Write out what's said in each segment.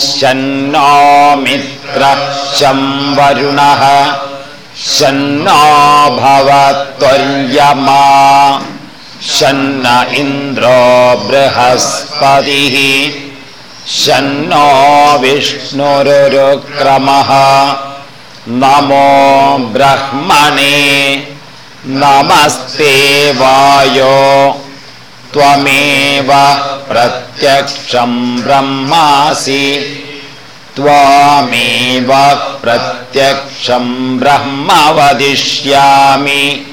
शन्नो मित्र शं वरुणः शन्नो भवत्वर्यमा शन्न इन्द्रो बृहस्पतिः। शन्नो विष्णुरुक्रमः नमो ब्रह्मणे। नमस्ते वायो। त्वमेव प्रत्यक्षं ब्रह्मासि। त्वामेव प्रत्यक्षं ब्रह्म वदिष्यामि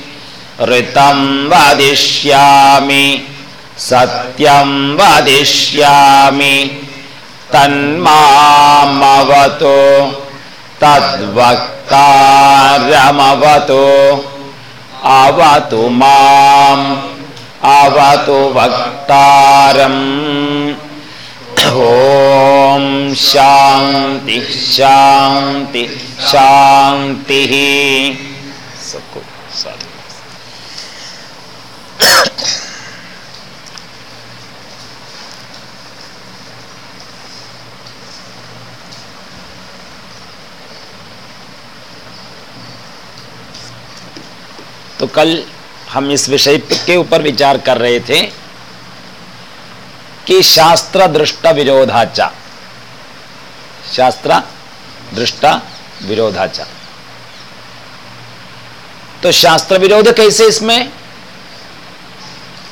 ऋतं वदिष्यामि सत्यं वदिष्यामि। तन्मामवतु तद्वक्तारमवतु। अवतु माम् अवतु वक्तारम्। ॐ शान्ति शान्ति शान्तिः। तो कल हम इस विषय के ऊपर विचार कर रहे थे कि शास्त्र दृष्ट विरोधाचा। शास्त्र दृष्ट विरोधाचा। तो शास्त्र विरोध कैसे इसमें?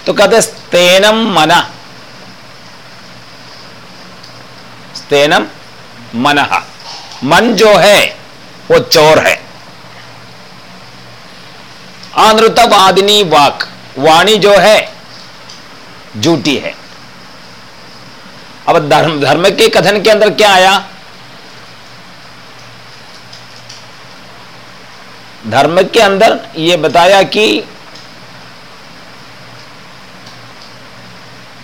तो कहते स्तेनम मना। स्तेनम मन। मन जो है, वो चोर है। अनृतवादिनी वाक वाणी जो है, झूठी है। अब धर्म धर्म के कथन के अंदर क्या आया? धर्म के अंदर यह बताया कि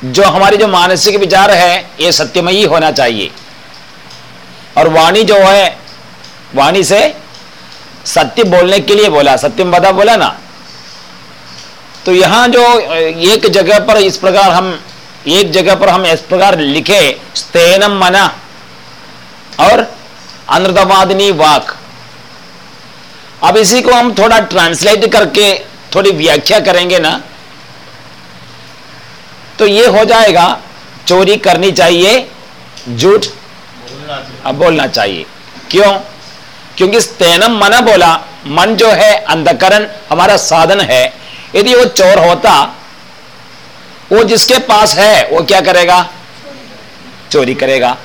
जो हमारी जो मानसिक विचार है, ये सत्यमयी होना चाहिए। और वाणी जो है, वाणी से सत्य बोलने के लिए बोला, सत्यम बदा बोला ना? तो यहाँ जो एक जगह पर इस प्रकार हम, एक जगह पर हम इस प्रकार लिखे, स्तेनम मना और अनृतवादिनी वाक अब इसी को हम थोड़ा ट्रांसलेट करके, थोड़ी व्याख्या करेंगे ना तो ये हो जाएगा, चोरी करनी चाहिए, झूठ अब बोलना चाहिए। क्यों? क्योंकि स्तेनम मना बोला, मन जो है अंधकरण, हमारा साधन है यदि वो चोर होता, वो जिसके पास है, वो क्या करेगा? चोरी करेगा।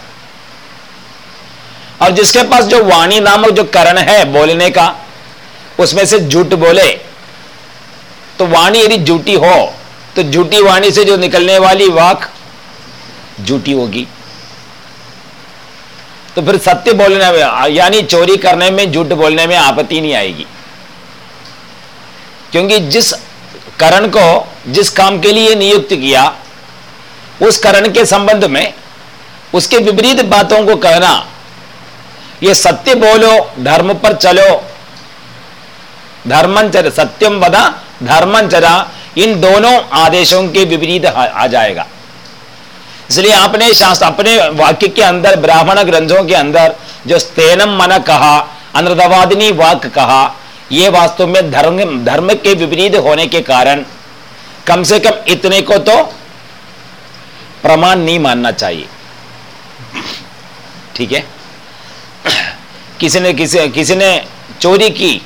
और जिसके पास जो वाणी नामक जो करण है बोलने का, उसमें से झूठ बोले तो वाणी यदि झूठी हो तो झूठी वाणी से जो निकलने वाली वाक झूठी होगी। तो फिर सत्य बोलने में, यानी चोरी करने में, झूठ बोलने में आपत्ति नहीं आएगी। क्योंकि जिस करण को जिस काम के लिए नियुक्त किया, उस करण के संबंध में उसके विपरीत बातों को कहना यह सत्य बोलो, धर्म पर चलो। धर्मंचर सत्यम बदा धर्मंचरा इन दोनों आदेशों के विपरीत आ जाएगा। इसलिए आपने शास्त्र, अपने वाक्य के अंदर, ब्राह्मण ग्रंथों के अंदर, जो स्तेनम मन कहा अनृतवादिनी वाक कहा यह वास्तव में धर्म धर्म के विपरीत होने के कारण कम से कम इतने को तो प्रमाण नहीं मानना चाहिए। ठीक है? किसी ने, किसी किसी ने चोरी की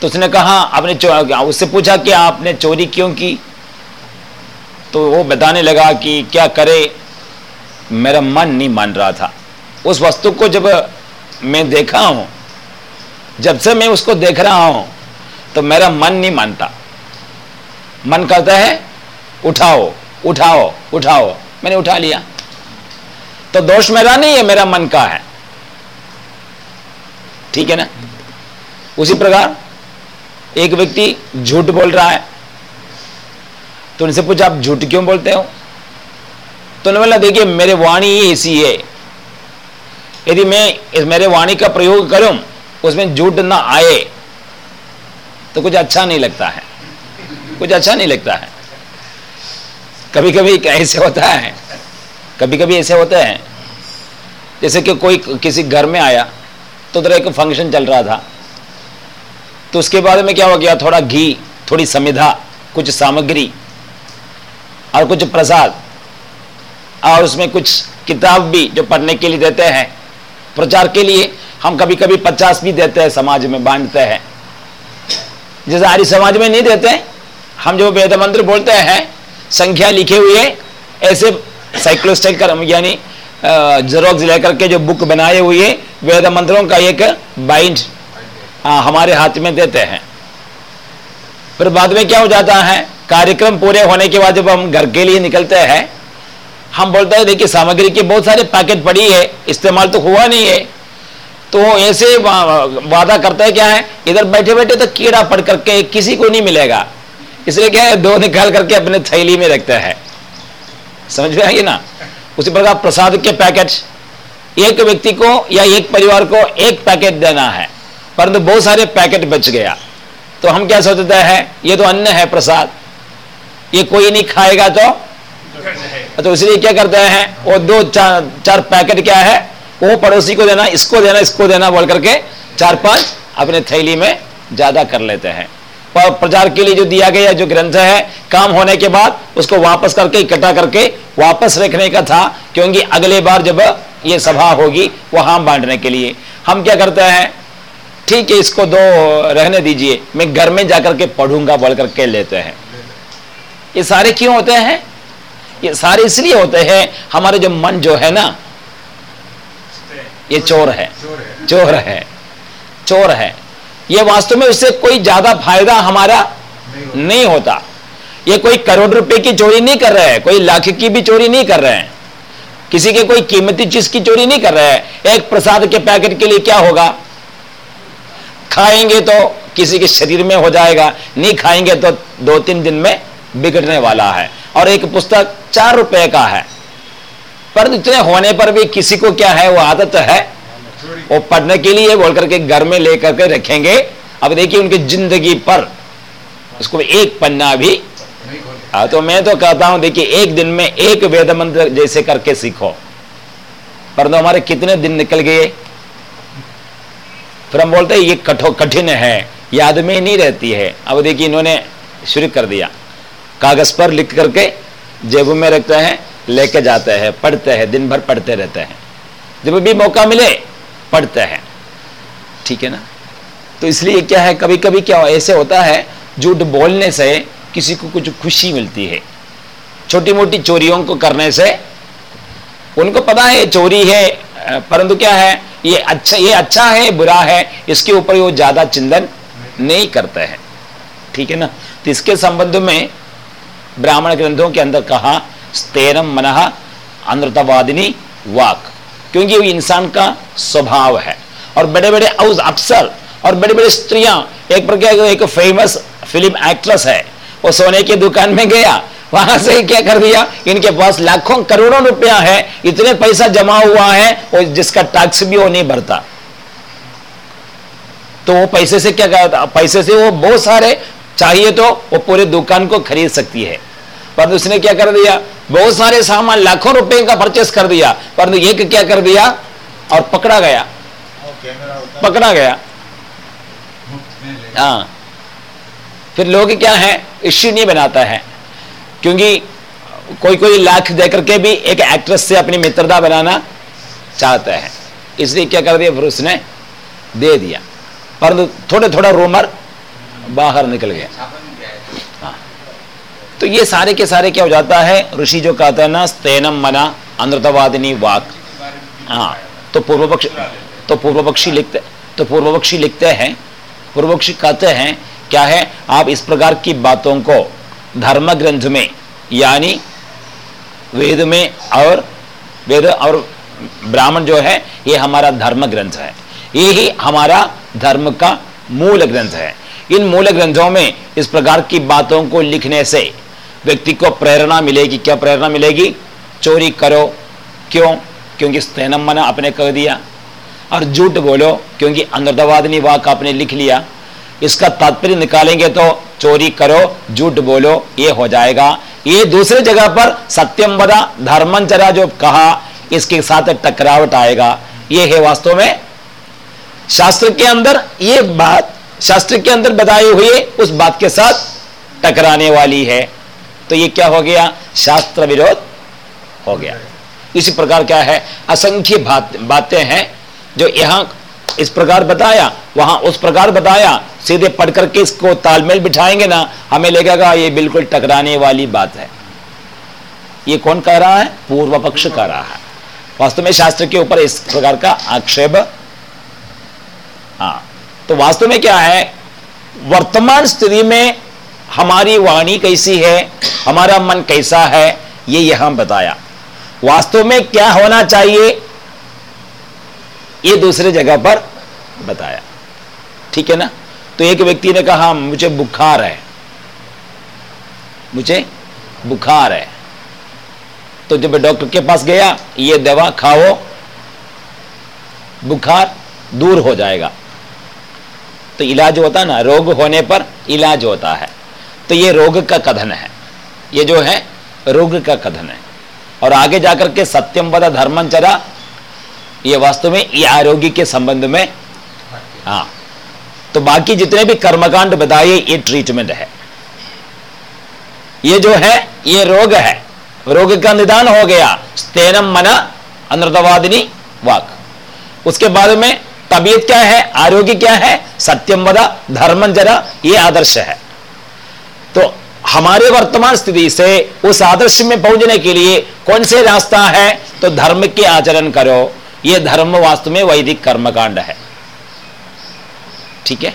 तो उसने कहा, आपने उससे पूछा कि आपने चोरी क्यों की? तो वो बताने लगा कि क्या करे, मेरा मन नहीं मान रहा था। उस वस्तु को जब मैं देखा हूँ जब से मैं उसको देख रहा हूँ तो मेरा मन नहीं मानता। मन करता है, उठाओ उठाओ उठाओ। मैंने उठा लिया। तो दोष मेरा नहीं है, मेरा मन का है। ठीक है ना? उसी प्रकार, एक व्यक्ति झूठ बोल रहा है तो उनसे पूछा, आप झूठ क्यों बोलते हो? तो उन्होंने बोला, देखिए, मेरे वाणी ही ऐसी है। यदि मैं मेरे वाणी का प्रयोग करूँ उसमें झूठ ना आए तो कुछ अच्छा नहीं लगता है। कुछ अच्छा नहीं लगता है। कभी कभी ऐसे होता है कभी कभी ऐसे होते हैं। जैसे कि कोई किसी घर में आया तो उधर एक फ़ंक्शन चल रहा था। तो उसके बाद में क्या हो गया, थोड़ा घी, थोड़ी समिधा, कुछ सामग्री और कुछ प्रसाद और उसमें कुछ किताब भी जो पढ़ने के लिए देते हैं, प्रचार के लिए हम कभी कभी पचास भी देते हैं, समाज में बांटते हैं। जैसे आर्य समाज में नहीं देते, हम जो वेद मंत्र बोलते हैं, संख्या लिखे हुए, ऐसे साइक्लोस्टाइल कर यानी जेरोक्स लेकर के जो बुक बनाए हुए, वेद मंत्रों का एक बाइंड हमारे हाथ में देते हैं। फिर बाद में क्या हो जाता है, कार्यक्रम पूरे होने के बाद जब हम घर के लिए निकलते हैं, हम बोलते हैं, देखिए, सामग्री की बहुत सारे पैकेट पड़ी है, इस्तेमाल तो हुआ नहीं है। तो ऐसे वादा करता है क्या है इधर बैठे बैठे तो कीड़ा पड़ करके किसी को नहीं मिलेगा। इसलिए क्या है दो निकाल करके अपने थैली में रखते हैं। समझ में आएगी ना? उसी प्रकार प्रसाद के पैकेट एक व्यक्ति को या एक परिवार को एक पैकेट देना है परंतु बहुत सारे पैकेट बच गया। तो हम क्या सोचते हैं ये तो अन्न है प्रसाद ये कोई नहीं खाएगा तो? तो इसलिए क्या करते हैं वो दो चार चार पैकेट क्या है वो पड़ोसी को देना, इसको देना इसको देना बोल करके चार पाँच अपने थैली में ज़्यादा कर लेते हैं। प्रचार के लिए जो दिया गया जो ग्रंथ है, काम होने के बाद उसको वापस करके, इकट्ठा करके वापस रखने का था, क्योंकि अगले बार जब ये सभा होगी, वहाँ बांटने के लिए। हम क्या करते हैं? ठीक है, इसको दो रहने दीजिए, मैं घर में जाकर के पढ़ूँगा बोल करके लेते हैं। ये सारे क्यों होते हैं? ये सारे इसलिए होते हैं, हमारे जो मन जो है ना ये चोर है। चोर है। चोर है। ये वास्तव में उससे कोई ज़्यादा फ़ायदा हमारा नहीं होता। ये कोई करोड़ रुपए की चोरी नहीं कर रहे हैं, कोई लाख की भी चोरी नहीं कर रहे हैं। किसी के कोई कीमती चीज़ की चोरी नहीं कर रहे हैं। एक प्रसाद के पैकेट के लिए क्या होगा? खाएँगे तो किसी के शरीर में हो जाएगा, नहीं खाएँगे तो दो तीन दिन में बिगड़ने वाला है। और एक पुस्तक चार रुपए का है। पर इतने होने पर भी किसी को क्या है, वो आदत है? वो पढ़ने के लिए बोल करके घर में लेकर के रखेंगे। अब देखिए उनकी ज़िंदगी पर उसको एक पन्ना भी। हाँ तो मैं तो कहता हूँ, देखिए, एक दिन में एक वेद मंत्र जैसे करके सीखो। पर तो हमारे कितने दिन निकल गए? फिर हम बोलते हैं, ये कठो, कठिन है, याद में नहीं रहती है। अब देखिए इन्होंने शुरू कर दिया। कागज़ पर लिख करके जेब में रखते हैं। लेके जाते हैं, पढ़ते हैं, दिन भर पढ़ते रहते हैं। जब भी मौका मिले, पढ़ते हैं। ठीक है ना? तो इसलिए क्या है कभी कभी क्या ऐसे होता है, झूठ बोलने से किसी को कुछ खुशी मिलती है। छोटी मोटी चोरियों को करने से उनको पता है, चोरी है, परंतु क्या है, ये अच्छा ये अच्छा है, बुरा है, इसके ऊपर वो ज़्यादा चिंतन नहीं करते हैं। ठीक है ना? तो इसके संबंध में ब्राह्मण ग्रंथों के अंदर कहा स्तेरम मन अनृतवादिनी वाक। क्योंकि वो इंसान का स्वभाव है। और बड़े बड़े अफसर और बड़ी बड़ी स्त्रियाँ, एक प्रकार एक फ़ेमस फ़िल्म एक्ट्रेस है। वो सोने की दुकान में गया, वहाँ से क्या कर दिया? इनके पास लाखों करोड़ों रुपया है, इतने पैसा जमा हुआ है और जिसका टैक्स भी वो नहीं भरता। तो वो पैसे से क्या करता पैसे से वो बहुत सारे चाहिए तो वो पूरे दुकान को खरीद सकती है। पर उसने क्या कर दिया? बहुत सारे सामान लाखों रुपए का परचेस कर दिया। पर एक क्या कर दिया? और पकड़ा गया। पकड़ा गया। हाँ। फिर लोग क्या है? इश्यू नहीं बनाता है। क्योंकि कोई कोई लाख देकर के भी एक एक्ट्रेस से अपनी मित्रता बनाना चाहता है। इसलिए क्या कर दिया? फिर उसने दे दिया। पर थोड़े थोड़ा रूमर बाहर निकल गया। तो ये सारे के सारे क्या हो जाता है? ऋषि जो कहता है ना, स्तेनम मना अनृतवादिनी वाक। हाँ तो पूर्व पक्ष तो पूर्व पक्षी लिखते तो पूर्व पक्षी लिखते हैं पूर्व पक्षी कहते हैं, क्या है? आप इस प्रकार की बातों को धर्म ग्रंथ में, यानी वेद में और वेद और ब्राह्मण जो है, ये हमारा धर्म ग्रंथ है। ये ही हमारा धर्म का मूल ग्रंथ है। इन मूल ग्रंथों में इस प्रकार की बातों को लिखने से व्यक्ति को प्रेरणा मिलेगी। क्या प्रेरणा मिलेगी? चोरी करो। क्यों? क्योंकि स्तैनम मना आपने कह दिया। और झूठ बोलो, क्योंकि अंधवादनी वाक आपने लिख लिया। इसका तात्पर्य निकालेंगे तो चोरी करो, झूठ बोलो, ये हो जाएगा। ये दूसरे जगह पर सत्यम बदा धर्मचरा जो कहा, इसके साथ टकरावट आएगा। ये है वास्तव में। शास्त्र के अंदर ये बात, शास्त्र के अंदर बताए हुई उस बात के साथ टकराने वाली है। तो ये क्या हो गया? शास्त्र विरोध हो गया। इसी प्रकार क्या है? असंख्य बात, बातें हैं जो यहाँ इस प्रकार बताया वहाँ उस प्रकार बताया सीधे पढ़ करके इसको तालमेल बिठाएँगे ना हमें लगेगा ये बिल्कुल टकराने वाली बात है। ये कौन कह रहा है? पूर्व पक्ष कह रहा है। वास्तव में शास्त्र के ऊपर इस प्रकार का आक्षेप हाँ तो वास्तव में क्या है? वर्तमान स्थिति में हमारी वाणी कैसी है? हमारा मन कैसा है? ये यहाँ बताया। वास्तव में क्या होना चाहिए? ये दूसरे जगह पर बताया। ठीक है ना? तो एक व्यक्ति ने कहा, मुझे बुखार है। मुझे बुखार है। तो जब डॉक्टर के पास गया, ये दवा खाओ, बुखार दूर हो जाएगा। तो इलाज होता ना, रोग होने पर इलाज होता है। तो ये रोग का कथन है। ये जो है, रोग का कथन है। और आगे जाकर के सत्यम पद धर्मचरा ये वास्तव में ये आरोग्य के संबंध में हाँ। तो बाकी जितने भी कर्मकांड बताए ये ट्रीटमेंट है। ये जो है, ये रोग है। रोग का निदान हो गया। स्तेनम मना अनृतवादिनी वाक। उसके बाद में तबीयत क्या है, आरोग्य क्या है, सत्यम वदा धर्म जरा ये आदर्श है। तो हमारे वर्तमान स्थिति से उस आदर्श में पहुँचने के लिए कौन से रास्ता है? तो धर्म के आचरण करो। यह धर्म वास्तव में वैदिक कर्मकांड है। ठीक है?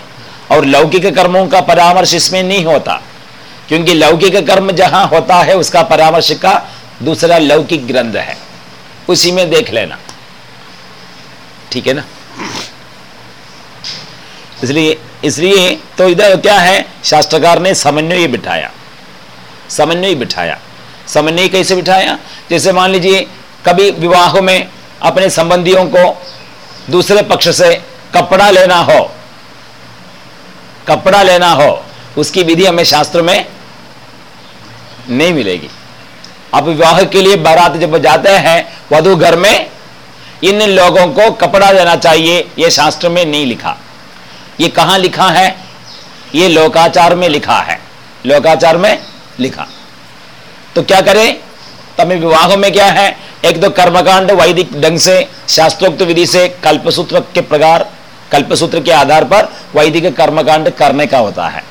और लौकिक कर्मों का परामर्श इसमें नहीं होता। क्योंकि लौकिक कर्म जहाँ होता है, उसका परामर्श का दूसरा लौकिक ग्रंथ है। उसी में देख लेना। ठीक है ना? इसलिए इसलिए तो इधर क्या है? शास्त्रकार ने समन्वय बिठाया। समन्वय बिठाया। समन्वय कैसे बिठाया? जैसे मान लीजिए, कभी विवाह में अपने संबंधियों को दूसरे पक्ष से कपड़ा लेना हो, कपड़ा लेना हो, उसकी विधि हमें शास्त्र में नहीं मिलेगी। अब विवाह के लिए बारात जब जाते हैं, वधु घर में, इन लोगों को कपड़ा देना चाहिए यह शास्त्र में नहीं लिखा। ये कहाँ लिखा है? ये लोकाचार में लिखा है। लोकाचार में लिखा। तो क्या करें? तब विवाह में क्या है? एक तो कर्मकांड वैदिक ढंग से, शास्त्रोक्त विधि से, कल्पसूत्र के प्रकार, कल्पसूत्र के आधार पर वैदिक कर्मकांड करने का होता है।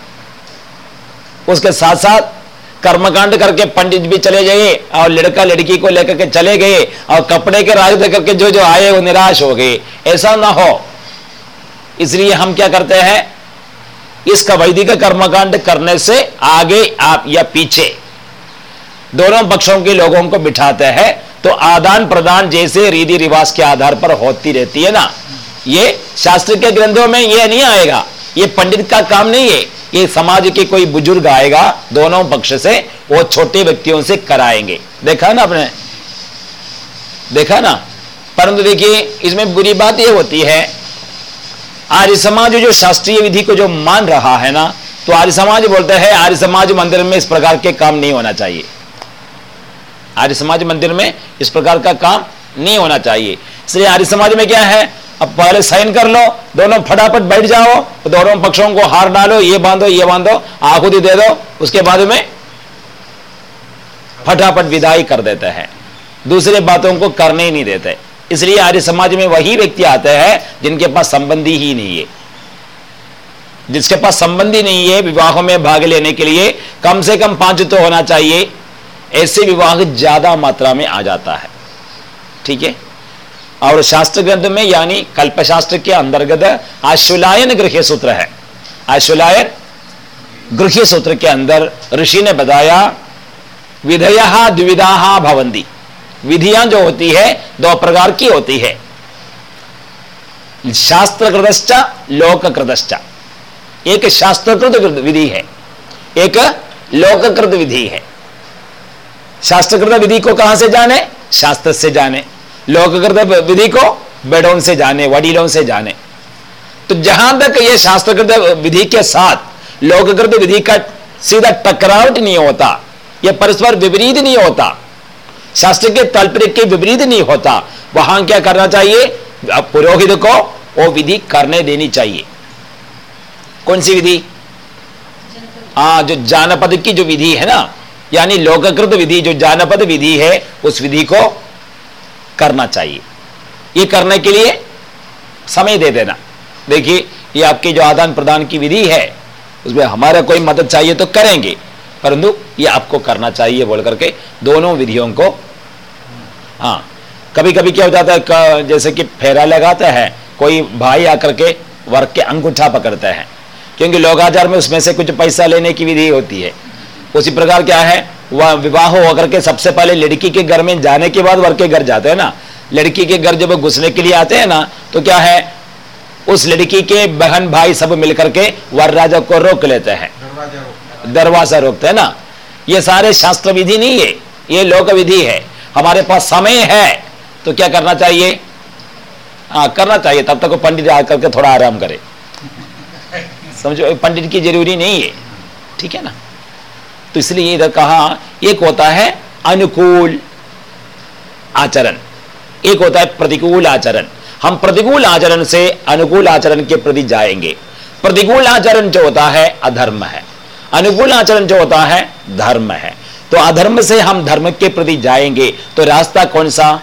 उसके साथ साथ कर्मकांड करके पंडित भी चले गए और लड़का लड़की को लेकर के चले गए और कपड़े के राज देकर के जो जो आए वो निराश हो गए। ऐसा ना हो इसलिए हम क्या करते हैं? इसका वैदिक कर्मकांड करने से आगे आप या पीछे दोनों पक्षों के लोगों को बिठाते हैं तो आदान प्रदान जैसे रीति रिवाज के आधार पर होती रहती है ना? ये शास्त्र के ग्रंथों में ये नहीं आएगा। ये पंडित का काम नहीं है। ये समाज के कोई बुज़ुर्ग आएगा, दोनों पक्ष से वो छोटे व्यक्तियों से कराएँगे। देखा ना आपने? देखा ना? परंतु देखिए, इसमें बुरी बात यह होती है आर्य समाज जो शास्त्रीय विधि को जो मान रहा है ना तो आर्य समाज बोलते हैं, आर्य समाज मंदिर में इस प्रकार के काम नहीं होना चाहिए। आर्य समाज मंदिर में इस प्रकार का काम नहीं होना चाहिए। इसलिए आर्य समाज में क्या है, अब पहले साइन कर लो, दोनों फटाफट बैठ जाओ तो दोनों पक्षों को हार डालो, ये बांधो ये बांधो, आहुति दे दो, उसके बाद में फटाफट विदाई कर देते हैं। दूसरे बातों को करने ही नहीं देते। इसलिए आर्य समाज में वही व्यक्ति आते हैं जिनके पास संबंधी ही नहीं है। जिसके पास संबंधी नहीं है, विवाहों में भाग लेने के लिए कम से कम पाँच तो होना चाहिए। ऐसे विवाह ज़्यादा मात्रा में आ जाता है। ठीक है? और शास्त्र ग्रंथ में, यानी कल्पशास्त्र के अंतर्गत आशुलायन गृह सूत्र है। आशुलायन गृह सूत्र के अंदर ऋषि ने बताया, विधया द्विविधा भवंती विधियाँ जो होती है, दो प्रकार की होती है। शास्त्र कृतश्चा लोक एक शास्त्रकृत विधि है, एक लोककृत विधि है। शास्त्रकृत विधि को कहाँ से जाने? शास्त्र से जाने। लोककृत विधि को बेडों से जाने, वडीलों से जाने। तो जहाँ तक ये शास्त्रकृत विधि के साथ, लोककृत विधि का सीधा टकरावट नहीं होता यह परस्पर विपरीत नहीं होता शास्त्र के ताल्पर्य के विपरीत नहीं होता। वहाँ क्या करना चाहिए? पुरोहित को वो विधि करने देनी चाहिए। कौन सी विधि? हाँ जो जानपद की जो विधि है ना यानी लोककृत विधि जो जानपद विधि है उस विधि को करना चाहिए। ये करने के लिए समय दे देना। देखिए ये आपकी जो आदान प्रदान की विधि है उसमें हमारा कोई मदद चाहिए तो करेंगे परंतु ये आपको करना चाहिए बोल करके दोनों विधियों को हाँ। कभी कभी क्या हो जाता है जैसे कि फेरा लगाता है कोई भाई आकर के वर्ग के अंगूठा पकड़ता है क्योंकि लोगाचार में उसमें से कुछ पैसा लेने की विधि होती है। उसी प्रकार क्या है वह विवाह होकर के सबसे पहले लड़की के घर में जाने के बाद वर के घर जाते हैं ना। लड़की के घर जब घुसने के लिए आते हैं ना तो क्या है उस लड़की के बहन भाई सब मिलकर के वर राजा को रोक लेते हैं। दरवाज़ा रोकते हैं ना। ये सारे शास्त्र विधि नहीं है ये लोक विधि है। हमारे पास समय है तो क्या करना चाहिए? हाँ करना चाहिए, तब तक वो पंडित आकर के थोड़ा आराम करे। समझो पंडित की ज़रूरी नहीं है, ठीक है ना? तो इसलिए इधर कहा, एक होता है अनुकूल आचरण, एक होता है प्रतिकूल आचरण। हम प्रतिकूल आचरण से अनुकूल आचरण के प्रति जाएँगे। प्रतिकूल आचरण जो होता है, अधर्म है। अनुकूल आचरण जो होता है, धर्म है। तो अधर्म से हम धर्म के प्रति जाएँगे। तो रास्ता कौन सा?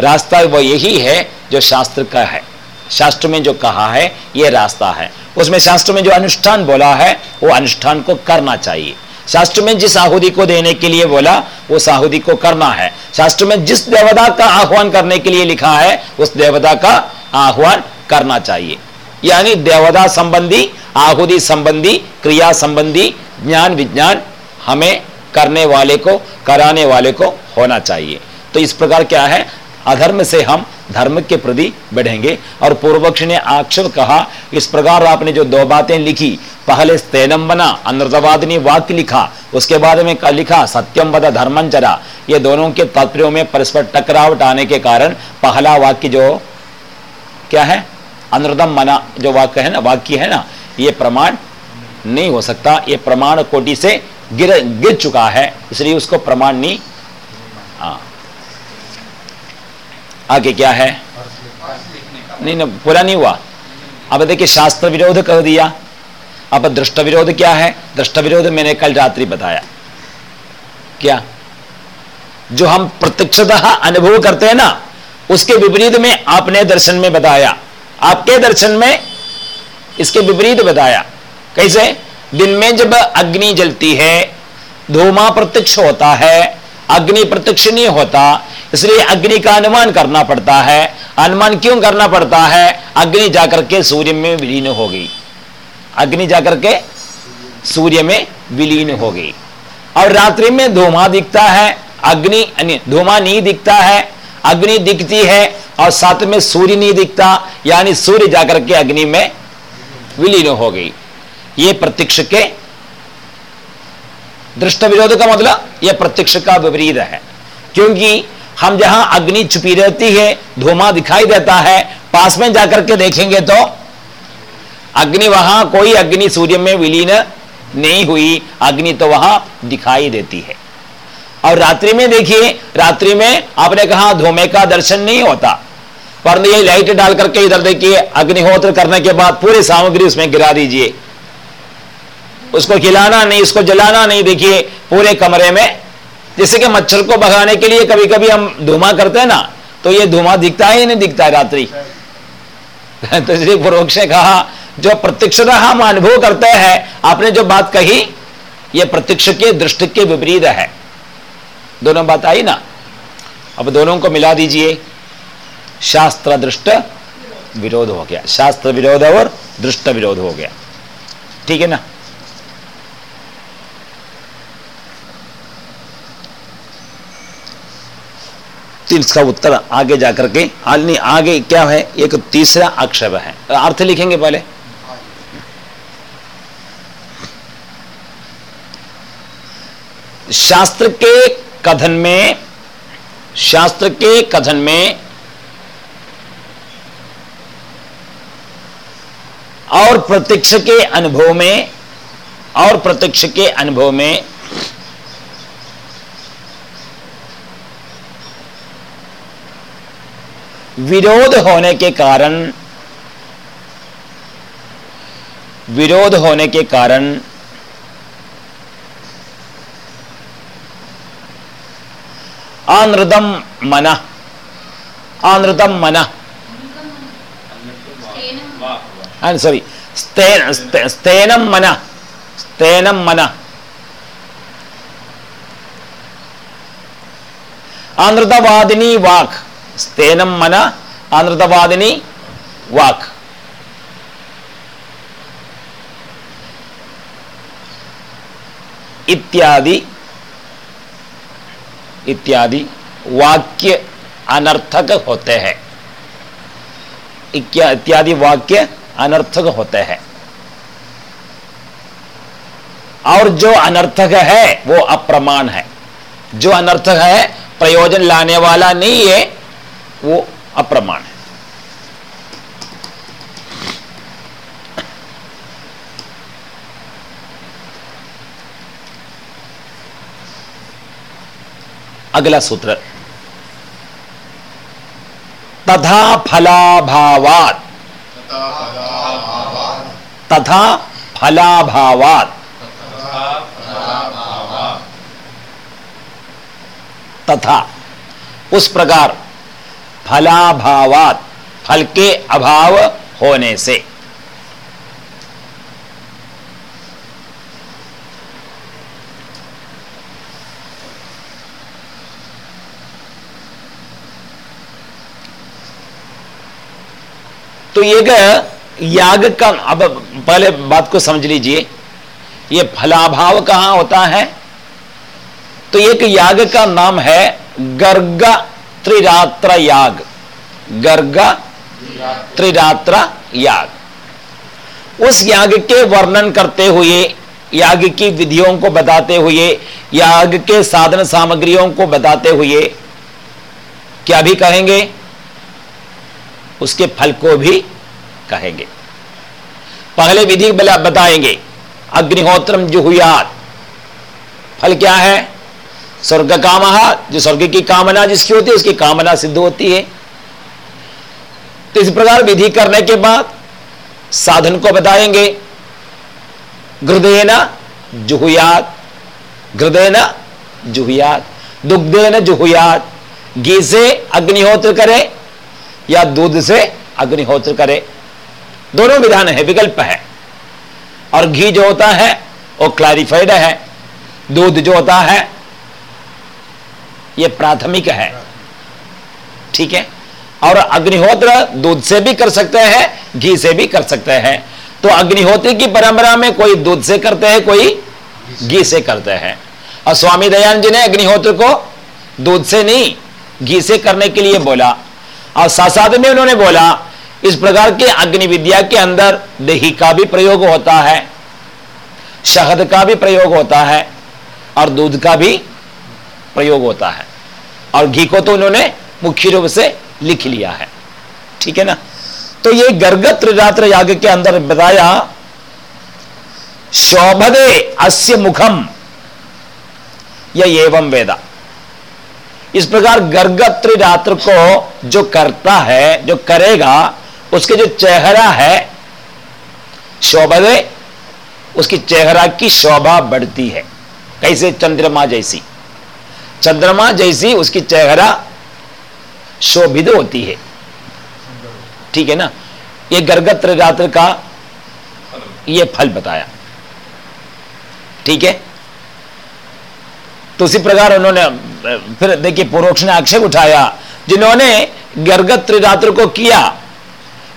रास्ता वो यही है जो शास्त्र का है। शास्त्र में जो कहा है, ये रास्ता है। उसमें शास्त्र में जो अनुष्ठान बोला है, वो अनुष्ठान को करना चाहिए। शास्त्र में जिस आहुति को देने के लिए बोला, उस आहुति को करना है। शास्त्र में जिस देवता का आह्वान करने के लिए लिखा है, उस देवता का आह्वान करना चाहिए। यानी देवता संबंधी, आहुति संबंधी, क्रिया संबंधी, ज्ञान विज्ञान हमें करने वाले को, कराने वाले को होना चाहिए। तो इस प्रकार क्या है? अधर्म से हम धर्म के प्रति बढ़ेंगे। और पूर्वक्ष ने आक्षेप कहा, इस प्रकार आपने जो दो बातें लिखी, पहले स्तैनम बना अनृतवादिनी वाक्य लिखा, उसके बाद में लिखा, सत्यम बद धर्मंचरा ये दोनों के तात्पर्यों में परस्पर टकरावट आने के कारण पहला वाक्य जो क्या है? अनुदम मना जो वाक्य है ना, वाक्य है ना, ये प्रमाण नहीं हो सकता। ये प्रमाण कोटि से गिर गिर चुका है, इसलिए उसको प्रमाण नहीं। हाँ। आगे क्या है? नहीं ना पूरा नहीं हुआ। अब देखिए, शास्त्र विरोध कर दिया। अब दृष्ट विरोध क्या है? दृष्ट विरोध मैंने कल रात्रि बताया। क्या? जो हम प्रत्यक्षतः अनुभव करते हैं ना, उसके विपरीत में आपने दर्शन में बताया। आपके दर्शन में इसके विपरीत बताया। कैसे? दिन में जब अग्नि जलती है, धूमा प्रत्यक्ष होता है, अग्नि प्रत्यक्ष नहीं होता, इसलिए अग्नि का अनुमान करना पड़ता है। अनुमान क्यों करना पड़ता है? अग्नि जाकर के सूर्य में विलीन हो गई। अग्नि जाकर के सूर्य में विलीन हो गई। और रात्रि में धूमा दिखता है, अग्नि धूमा नहीं दिखता है, अग्नि दिखती है, और साथ में सूर्य नहीं दिखता, यानी सूर्य जाकर के अग्नि में विलीन हो गई। ये प्रत्यक्ष के दृष्ट विरोध का मतलब यह प्रत्यक्ष का विपरीत है। क्योंकि हम जहाँ अग्नि छुपी रहती है, धुआँ दिखाई देता है, पास में जाकर के देखेंगे तो अग्नि वहाँ, कोई अग्नि सूर्य में विलीन नहीं हुई। अग्नि तो वहाँ दिखाई देती है। और रात्रि में देखिए, रात्रि में आपने कहा धूमे का दर्शन नहीं होता। पर ये लाइट डाल करके इधर देखिए, अग्निहोत्र करने के बाद पूरी सामग्री उसमें गिरा दीजिए। उसको खिलाना नहीं, उसको जलाना नहीं, देखिए, पूरे कमरे में। जैसे कि मच्छर को भगाने के लिए कभी कभी हम धुआँ करते हैं ना तो ये धुआँ दिखता है नहीं दिखता है रात्रि। तो इसलिए पूर्वक्ष ने कहा, जो प्रत्यक्षता हम अनुभव करते हैं, आपने जो बात कही, ये प्रत्यक्ष के, दृष्टि के विपरीत है। दोनों बात आई ना? अब दोनों को मिला दीजिए। शास्त्र दृष्ट विरोध हो गया। शास्त्र विरोध और दृष्ट विरोध हो गया। ठीक है ना? तो इसका उत्तर आगे जाकर के नहीं, आगे क्या है? एक तीसरा आक्षेप है। अर्थ लिखेंगे पहले। शास्त्र के कथन में, शास्त्र के कथन में और प्रत्यक्ष के अनुभव में, और प्रत्यक्ष के अनुभव में विरोध होने के कारण, विरोध होने के कारण अनृदम मना अनृतम मना। सॉरी स्तेनम मना स्तेनम मना। आंध्रतवादिनी वाक। स्तेनम मना आंध्रतवादिनी वाक इत्यादि इत्यादि वाक्य अनर्थक होते हैं इत्यादि वाक्य अनर्थक होते हैं और जो अनर्थक है वो अप्रमाण है जो अनर्थक है प्रयोजन लाने वाला नहीं है वो अप्रमाण है। अगला सूत्र। तथा फलाभावात। तथा फलाभावात। तथा। उस प्रकार फलाभावात, फल के अभाव होने से। तो एक याग का, अब पहले बात को समझ लीजिए। ये फलाभाव कहाँ होता है? तो एक याग का नाम है गर्ग त्रिरात्र याग गर्ग त्रिरात्र याग उस याग के वर्णन करते हुए, याग की विधियों को बताते हुए, याग के साधन सामग्रियों को बताते हुए, क्या भी कहेंगे? उसके फल को भी कहेंगे। पहले विधि बताएँगे, अग्निहोत्रम जुहुयात। फल क्या है? स्वर्ग काम जो स्वर्ग की कामना जिसकी होती है, उसकी कामना सिद्ध होती है। तो इस प्रकार विधि करने के बाद साधन को बताएँगे। घृदय जुहुयात घृदय जुहुयात, दुग्धेन जुहुयात, घी से अग्निहोत्र करे या दूध से अग्निहोत्र करे। दोनों विधान है, विकल्प है। और घी जो होता है, वो क्लैरिफाइड है। दूध जो होता है ये प्राथमिक है। ठीक है? और अग्निहोत्र दूध से भी कर सकते हैं, घी से भी कर सकते हैं। तो अग्निहोत्री की परंपरा में कोई दूध से करते हैं, कोई घी से करते हैं। और स्वामी दयानंद जी ने अग्निहोत्र को दूध से नहीं, घी से करने के लिए बोला। और साथ साथ में उन्होंने बोला, इस प्रकार के अग्नि विद्या के अंदर दही का भी प्रयोग होता है, शहद का भी प्रयोग होता है, और दूध का भी प्रयोग होता है। और घी को तो उन्होंने मुख्य रूप से लिख लिया है। ठीक है ना? तो ये गर्गत रात्र याग के अंदर बताया, शोभदे अस्य मुखम यह एवं वेदा। इस प्रकार गर्गत रात्र को जो करता है, जो करेगा, उसके जो चेहरा है, शोभदे, उसकी चेहरा की शोभा बढ़ती है। कैसे? चंद्रमा जैसी। चंद्रमा जैसी उसकी चेहरा शोभित होती है। ठीक है ना? ये गर्गत रात्र का ये फल बताया। ठीक है? तो उसी प्रकार उन्होंने, फिर देखिए पुरोक्ष ने आक्षेप उठाया, जिन्होंने गर्गत त्रिरात्र को किया,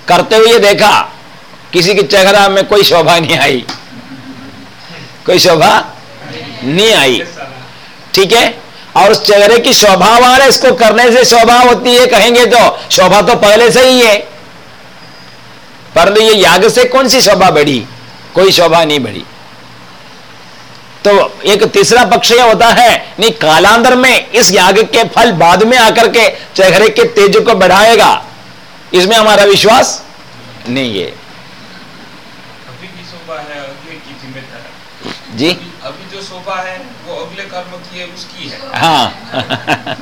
करते हुए देखा, किसी के चेहरा में कोई शोभा नहीं आई। कोई शोभा नहीं आई। ठीक है? और उस चेहरे की शोभा वाले इसको करने से शोभा होती है कहेंगे तो शोभा तो पहले से ही है। परंतु ये याग से कौन सी शोभा बढ़ी? कोई शोभा नहीं बढ़ी। तो एक तीसरा पक्ष यह होता है नहीं कालांतर में इस याग के फल बाद में आकर के चेहरे के तेज को बढ़ाएगा। इसमें हमारा विश्वास नहीं है। अभी की शोभा है अगले की जी? अभी जो शोभा है है उसकी है? हाँ।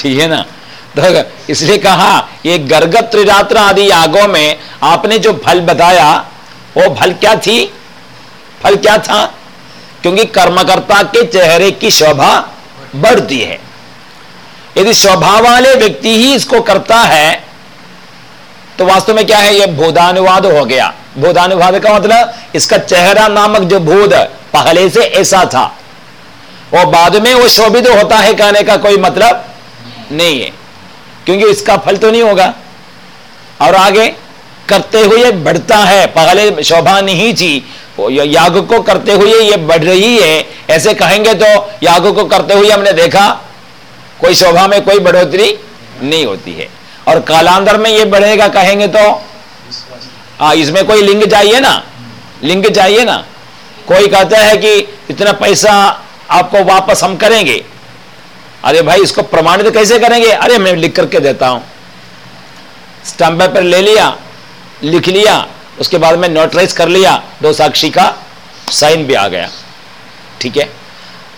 ठीक है ना? तो इसलिए कहा, ये गर्गत त्रिरात्र आदि यागों में आपने जो फल बताया, वो फल क्या थी? फल क्या था? क्योंकि कर्मकर्ता के चेहरे की शोभा बढ़ती है। यदि स्वभाव वाले व्यक्ति ही इसको करता है तो वास्तव में क्या है? यह भूदानुवाद हो गया। भूदानुवाद का मतलब इसका चेहरा नामक जो भूद पहले से ऐसा था। और बाद में वो शोभित होता है कहने का कोई मतलब नहीं है। क्योंकि इसका फल तो नहीं होगा। और आगे, करते हुए बढ़ता है। पहले शोभा नहीं थी। याग को करते हुए ये बढ़ रही है। ऐसे कहेंगे तो याग को करते हुए हमने देखा, कोई शोभा में कोई बढ़ोतरी नहीं होती है। और कालांतर में ये बढ़ेगा कहेंगे तो हाँ इसमें कोई लिंग चाहिए ना। लिंग चाहिए ना। कोई कहता है कि इतना पैसा आपको वापस हम करेंगे। अरे भाई, इसको प्रमाणित कैसे करेंगे? अरे, मैं लिख करके देता हूँ। स्टैंप पेपर ले लिया, लिख लिया, उसके बाद में नोटराइज कर लिया, दो साक्षी का साइन भी आ गया। ठीक है?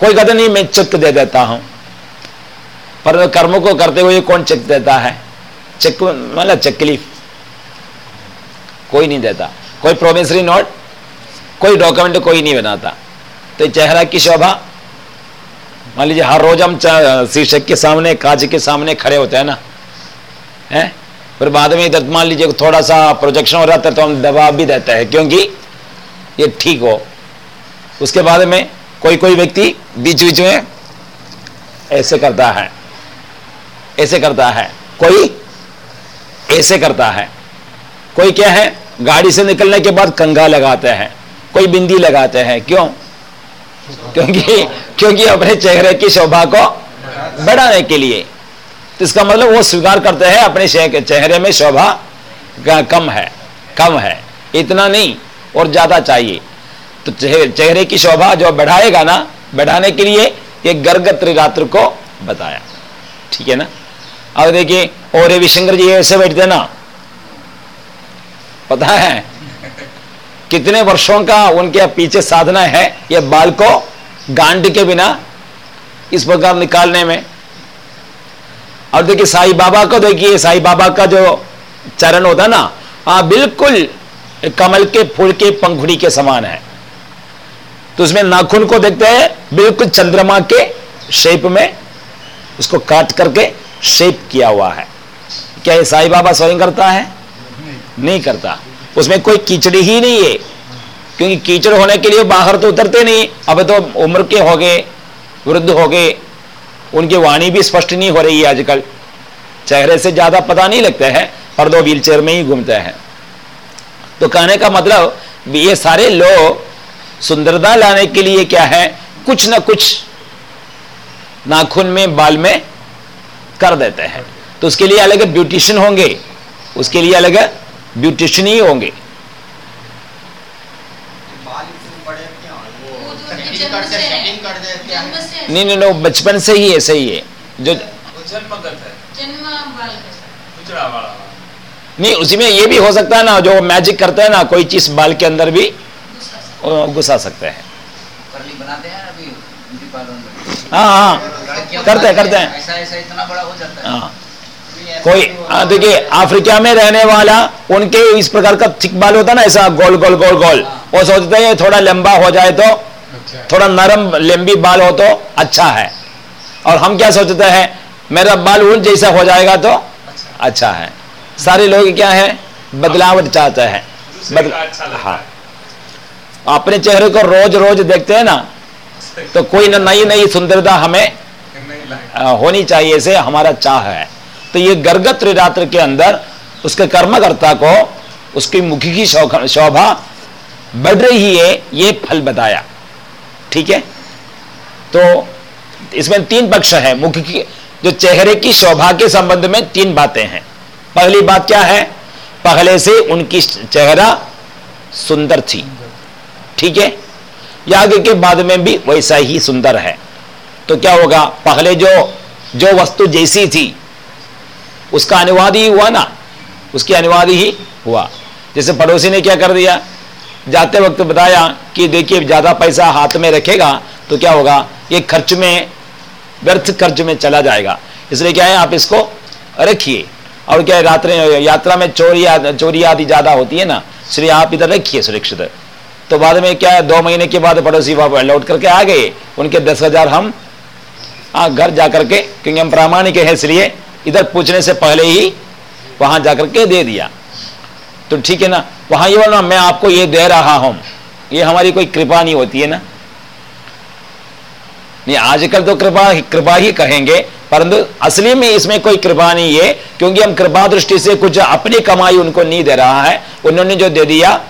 कोई कहता नहीं, मैं चेक दे देता हूँ। पर कर्म को करते हुए कौन चेक देता है? चेक मतलब चेकलीफ कोई नहीं देता। कोई प्रोमिसरी नोट कोई डॉक्यूमेंट कोई नहीं बनाता। तो चेहरा की शोभा, मान लीजिए हर रोज हम शीर्षक के सामने, काज के सामने खड़े होते हैं ना। है? फिर बाद में इधर मान लीजिए थोड़ा सा प्रोजेक्शन हो रहा था तो हम दबाव भी देते हैं, क्योंकि ये ठीक हो। उसके बाद में कोई कोई व्यक्ति बीच बीच में ऐसे करता है, ऐसे करता है, कोई ऐसे करता है। कोई क्या है? गाड़ी से निकलने के बाद कंगा लगाते हैं। कोई बिंदी लगाते हैं। क्यों? क्योंकि क्योंकि अपने चेहरे की शोभा को बढ़ाने के लिए। तो इसका मतलब वो स्वीकार करते हैं, अपने चेहरे में शोभा कम है कम है। इतना नहीं, और ज़्यादा चाहिए। तो चेहरे की शोभा जो बढ़ाएगा ना, बढ़ाने के लिए ये गर्ग त्रिरात्र को बताया। ठीक है ना? अब देखिए, और रविशंकर जी ऐसे बैठते ना पता है? कितने वर्षों का उनके पीछे साधना है ये बाल को गांड के बिना इस प्रकार निकालने में? और देखिए, साईं बाबा को देखिए, साईं बाबा का जो चरण होता ना हाँ बिल्कुल कमल के फूल के पंखुड़ी के समान है। तो उसमें नाखून को देखते हैं, बिल्कुल चंद्रमा के शेप में उसको काट करके शेप किया हुआ है। क्या ये साईं बाबा स्वयं करता है? नहीं करता। उसमें कोई कीचड़ी ही नहीं है। क्योंकि कीचड़ होने के लिए बाहर तो उतरते नहीं। अब तो उम्र के हो गए, वृद्ध हो गए, उनकी वाणी भी स्पष्ट नहीं हो रही है आजकल। चेहरे से ज़्यादा पता नहीं लगता है और दो व्हील चेयर में ही घूमते हैं। तो कहने का मतलब ये सारे लोग सुंदरता लाने के लिए क्या है? कुछ ना कुछ नाखून में, बाल में कर देते हैं। तो उसके लिए अलग ब्यूटिशियन होंगे। उसके लिए अलग ब्यूटिशियन ही होंगे। नहीं नहीं नहीं बचपन से ही ऐसे ही है। जो नहीं उसी में ये भी हो सकता है ना जो मैजिक करते है ना कोई चीज़ बाल के अंदर भी घुसा सकते हैं। हाँ हाँ करते हैं करते हैं। ऐसा ऐसा इतना बड़ा हो जाता है। हाँ। कोई देखिए अफ्रीका में रहने वाला उनके इस प्रकार का थिक बाल होता ना ऐसा गोल गोल गोल गोल। वो सोचते हैं थोड़ा लंबा हो जाए तो थोड़ा नरम लंबी बाल हो तो अच्छा है। और हम क्या सोचते हैं मेरा बाल ऊन जैसा हो जाएगा तो अच्छा। है। सारे लोग क्या है बदलाव चाहते हैं। बदला अच्छा हाँ। अपने चेहरे को रोज रोज देखते हैं ना तो कोई ना नई नई सुंदरता हमें होनी चाहिए ऐसे हमारा चाह है। तो ये गर्गत त्रिरात्र के अंदर उसके कर्मकर्ता को उसकी मुखी की शोभा बढ़ रही है, ये फल बताया। ठीक है? तो इसमें तीन पक्ष है, मुख की जो चेहरे की शोभा के संबंध में तीन बातें हैं। पहली बात क्या है? पहले से उनकी चेहरा सुंदर थी। ठीक है? याग के बाद में भी वैसा ही सुंदर है। तो क्या होगा? पहले जो जो वस्तु जैसी थी उसका अनुवाद ही हुआ ना उसकी अनुवाद ही हुआ। जैसे पड़ोसी ने क्या कर दिया? जाते वक्त बताया कि देखिए ज़्यादा पैसा हाथ में रखेगा तो क्या होगा? ये खर्च में व्यर्थ खर्च में चला जाएगा। इसलिए क्या है? आप इसको रखिए। और क्या रात्रि यात्रा में चोरी चोरी आदि ज़्यादा होती है ना इसलिए आप इधर रखिए सुरक्षित। तो बाद में क्या है? दो महीने के बाद पड़ोसी वहाँ लौट करके आ गए। उनके दस हज़ार हम आ, घर जाकर के क्योंकि हम प्रामाणिक है इसलिए इधर पूछने से पहले ही वहाँ जाकर के दे दिया। तो ठीक है ना? वहाँ ये बोलना मैं आपको ये दे रहा हूँ। ये हमारी कोई कृपा नहीं होती है ना? नहीं, आजकल तो कृपा कृपा ही कहेंगे, परंतु असली में इसमें कोई कृपा नहीं है, क्योंकि हम कृपा दृष्टि से कुछ अपनी कमाई उनको नहीं दे रहा है। उन्होंने जो दे दिया,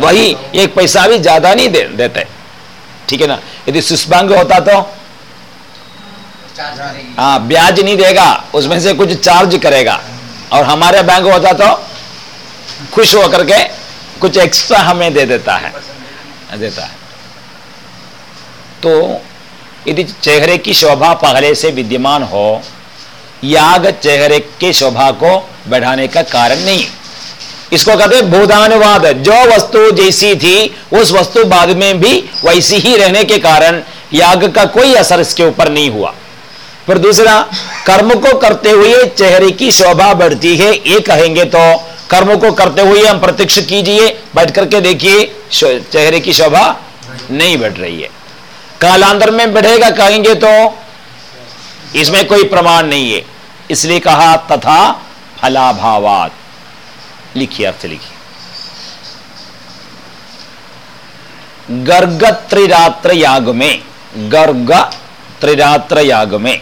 वही एक पैसा भी ज़्यादा नहीं दे, देते। ठीक है ना? यदि बैंक होता तो हाँ। ब्याज नहीं देगा उसमें से कुछ चार्ज करेगा। और हमारे बैंक होता तो खुश होकर के कुछ एक्स्ट्रा हमें दे देता है। देता है। तो यदि चेहरे की शोभा पहले से विद्यमान हो याग चेहरे के शोभा को बढ़ाने का कारण नहीं। इसको कहते हैं भूदानुवाद जो वस्तु जैसी थी उस वस्तु बाद में भी वैसी ही रहने के कारण याग का कोई असर इसके ऊपर नहीं हुआ। फिर दूसरा, कर्म को करते हुए चेहरे की शोभा बढ़ती है, ये कहेंगे तो कर्म को करते हुए हम प्रत्यक्ष कीजिए, बैठ करके देखिए चेहरे की शोभा नहीं बढ़ रही है। कालांतर में बढ़ेगा, कहेंगे तो इसमें कोई प्रमाण नहीं है। इसलिए कहा, तथा फलाभावात। लिखिए, अर्थ लिखिए। गर्ग त्रिरात्र याग में, गर्ग त्रिरात्र याग में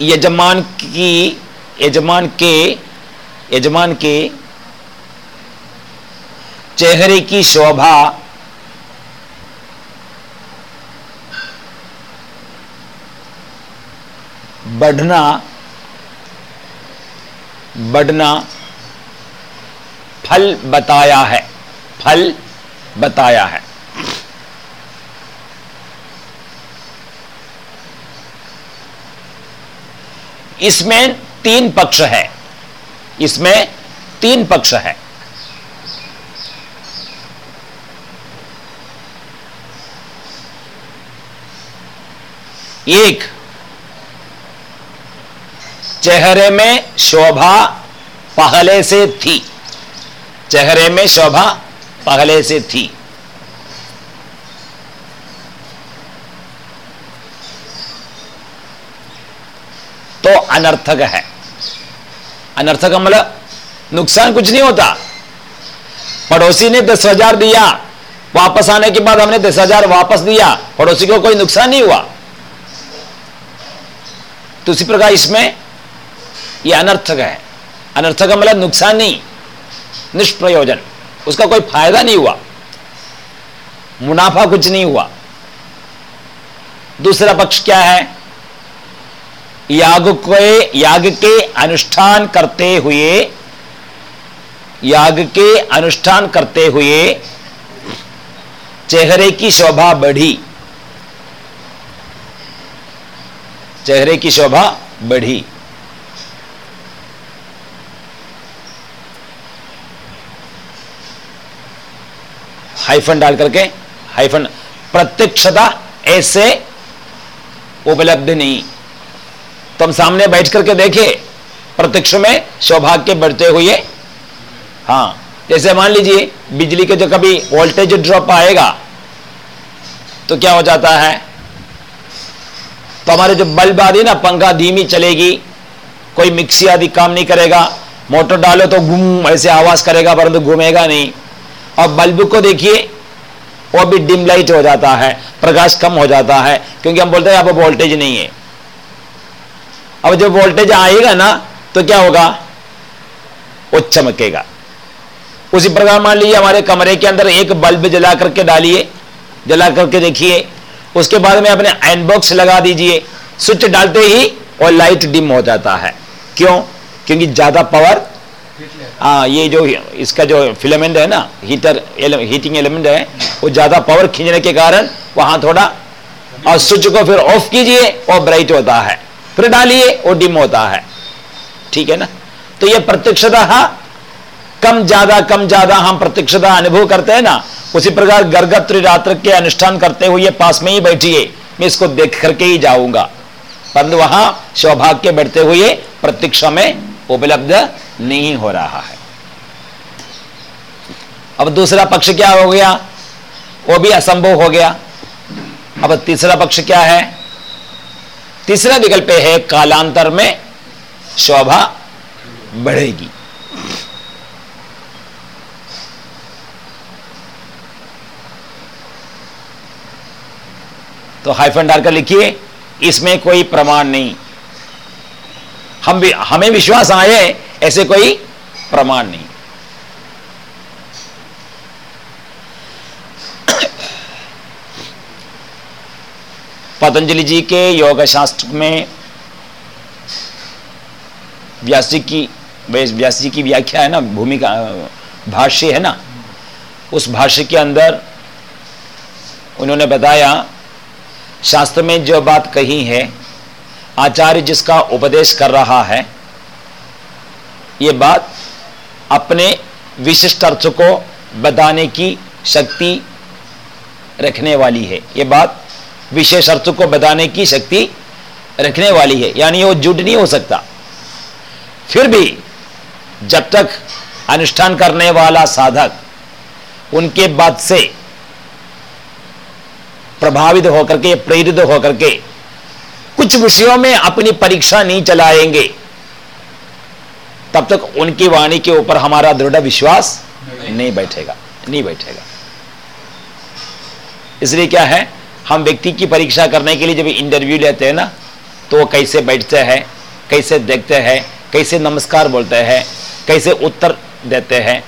यजमान की, यजमान के यजमान के चेहरे की शोभा बढ़ना बढ़ना फल बताया है, फल बताया है। इसमें तीन पक्ष है। इसमें तीन पक्ष है। एक, चेहरे में शोभा पहले से थी। चेहरे में शोभा पहले से थी। तो अनर्थक है। अनर्थक मतलब नुकसान कुछ नहीं होता। पड़ोसी ने दस हज़ार दिया, वापस आने के बाद हमने दस हज़ार वापस दिया, पड़ोसी को कोई नुकसान नहीं हुआ। तो उसी प्रकार इसमें यह अनर्थक है। अनर्थक मतलब नुकसान नहीं, निष्प्रयोजन, उसका कोई फ़ायदा नहीं हुआ। मुनाफा कुछ नहीं हुआ। दूसरा पक्ष क्या है? याग के याग के अनुष्ठान करते हुए याग के अनुष्ठान करते हुए चेहरे की शोभा बढ़ी। चेहरे की शोभा बढ़ी। हाइफन डाल करके, हाइफन, प्रत्यक्षता ऐसे उपलब्ध नहीं। तो हम सामने बैठ करके देखे, प्रत्यक्ष में सौभाग्य बढ़ते हुए। हाँ जैसे मान लीजिए, बिजली के जो कभी वोल्टेज ड्रॉप आएगा तो क्या हो जाता है? तो हमारे जो बल्ब आदि ना, पंखा धीमी चलेगी, कोई मिक्सी आदि काम नहीं करेगा, मोटर डालो तो घूम ऐसे आवाज़ करेगा, परंतु घूमेगा नहीं। और बल्ब को देखिए, वो भी डिम लाइट हो जाता है, प्रकाश कम हो जाता है, क्योंकि हम बोलते हैं यहाँ पर वोल्टेज नहीं है। अब जब वोल्टेज आएगा ना तो क्या होगा? वो चमकेगा। उसी प्रकार मान लीजिए हमारे कमरे के अंदर एक बल्ब जला करके डालिए। जला करके देखिए। उसके बाद में अपने आयन बॉक्स लगा दीजिए। स्विच डालते ही और लाइट डिम हो जाता है। क्यों? क्योंकि ज़्यादा पावर हाँ ये जो इसका जो फिलामेंट है ना हीटर हीटिंग एलिमेंट है, वो ज़्यादा पावर खींचने के कारण वहाँ थोड़ा और स्विच को फिर ऑफ़ कीजिए और ब्राइट होता है। फिर डालिए वो डिम होता है। ठीक है ना? तो ये प्रत्यक्षतः कम ज़्यादा कम ज़्यादा हम प्रत्यक्षता अनुभव करते हैं ना, उसी प्रकार गर्गत्र रात्र के अनुष्ठान करते हुए पास में ही बैठिए, मैं इसको देख करके ही जाऊँगा। परंतु वहाँ सौभाग्य बैठते हुए प्रतीक्षा में उपलब्ध नहीं हो रहा है। अब दूसरा पक्ष क्या हो गया? वो भी असंभव हो गया। अब तीसरा पक्ष क्या है? तीसरा विकल्प है, कालांतर में शोभा बढ़ेगी। तो हाइफन डालकर लिखिए, इसमें कोई प्रमाण नहीं। हम भी, हमें विश्वास आए, ऐसे कोई प्रमाण नहीं। पतंजलि जी के योग शास्त्र में व्यास की व्यास की व्याख्या है ना भूमिका भाष्य है ना, उस भाष्य के अंदर उन्होंने बताया, शास्त्र में जो बात कही है, आचार्य जिसका उपदेश कर रहा है, ये बात अपने विशिष्ट अर्थ को बताने की शक्ति रखने वाली है। ये बात विशेष अर्थ को बताने की शक्ति रखने वाली है यानी वो जुट नहीं हो सकता। फिर भी जब तक अनुष्ठान करने वाला साधक उनके बाद से प्रभावित होकर के प्रेरित होकर के कुछ विषयों में अपनी परीक्षा नहीं चलाएँगे तब तक उनकी वाणी के ऊपर हमारा दृढ़ विश्वास नहीं बैठेगा नहीं बैठेगा। इसलिए क्या है? हम व्यक्ति की परीक्षा करने के लिए जब इंटरव्यू लेते हैं ना तो वो कैसे बैठते हैं, कैसे देखते हैं, कैसे नमस्कार बोलते हैं, कैसे उत्तर देते हैं।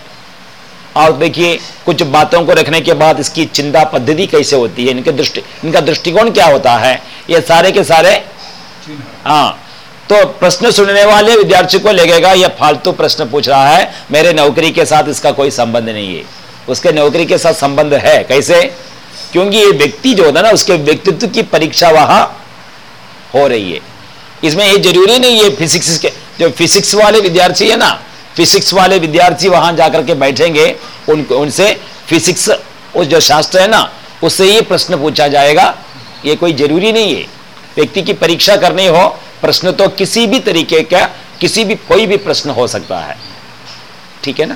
और देखिए, कुछ बातों को रखने के बाद इसकी चिंता पद्धति कैसे होती है, इनके दृष्टि, इनका दृष्टिकोण क्या होता है, ये सारे के सारे? हाँ तो प्रश्न सुनने वाले विद्यार्थी को लगेगा यह फालतू प्रश्न पूछ रहा है, मेरे नौकरी के साथ इसका कोई संबंध नहीं है। उसके नौकरी के साथ संबंध है, कैसे? क्योंकि ये व्यक्ति जो होता है ना, उसके व्यक्तित्व की परीक्षा वहाँ हो रही है। इसमें ये ज़रूरी नहीं है फिजिक्स के, जो फिजिक्स वाले विद्यार्थी है ना फिजिक्स वाले विद्यार्थी वहाँ जाकर के बैठेंगे, उन, उनसे फिजिक्स उस जो शास्त्र है ना, उससे ये प्रश्न पूछा जाएगा। ये कोई ज़रूरी नहीं है। व्यक्ति की परीक्षा करनी हो, प्रश्न तो किसी भी तरीके का, किसी भी, कोई भी प्रश्न हो सकता है। ठीक है ना?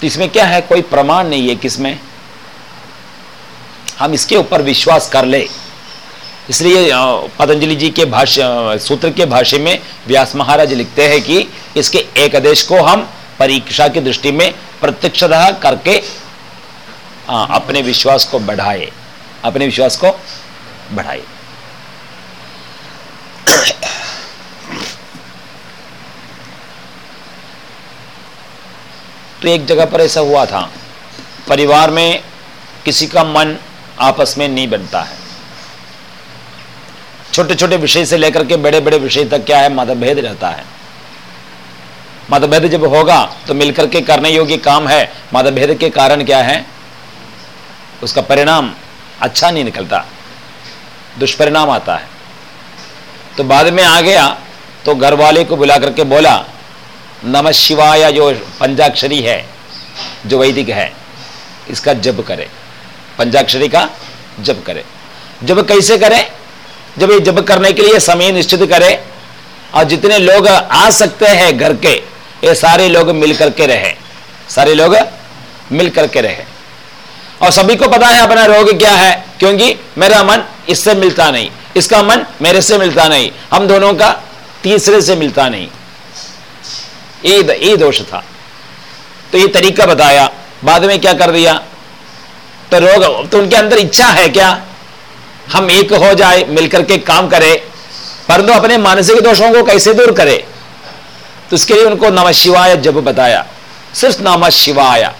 तो इसमें क्या है? कोई प्रमाण नहीं है किसमें? हम इसके ऊपर विश्वास कर ले। इसलिए पतंजलि जी के भाष्य सूत्र के भाष्य में व्यास महाराज लिखते हैं कि इसके एक आदेश को हम परीक्षा की दृष्टि में प्रत्यक्ष करके आ, अपने विश्वास को बढ़ाए। अपने विश्वास को बढ़ाए। तो एक जगह पर ऐसा हुआ था। परिवार में किसी का मन आपस में नहीं बनता है। छोटे छोटे विषय से लेकर के बड़े बड़े विषय तक क्या है, मतभेद रहता है। मतभेद जब होगा तो मिलकर के करने योग्य काम है। मतभेद के कारण क्या है? उसका परिणाम अच्छा नहीं निकलता। दुष्परिणाम आता है। तो बाद में आ गया तो घर वाले को बुला करके बोला, नमः शिवाय, जो पंजाक्षरी है, जो वैदिक है, इसका जप करे। पंजाक्षरी का जप करे। जब कैसे करें? जब ये जब करने के लिए समय निश्चित करे और जितने लोग आ सकते हैं घर के, ये सारे लोग मिल करके रहे। सारे लोग मिल करके रहे। और सभी को पता है अपना रोग क्या है, क्योंकि मेरा मन इससे मिलता नहीं। इसका मन मेरे से मिलता नहीं। हम दोनों का तीसरे से मिलता नहीं। ये दोष था। तो ये तरीका बताया। बाद में क्या कर दिया? तो रोग तो उनके अंदर इच्छा है क्या? हम एक हो जाए, मिलकर के काम करें परंतु अपने मानसिक दोषों को कैसे दूर करे? तो उसके लिए उनको नमः शिवाय जब बताया। सिर्फ़ नमः शिवाय।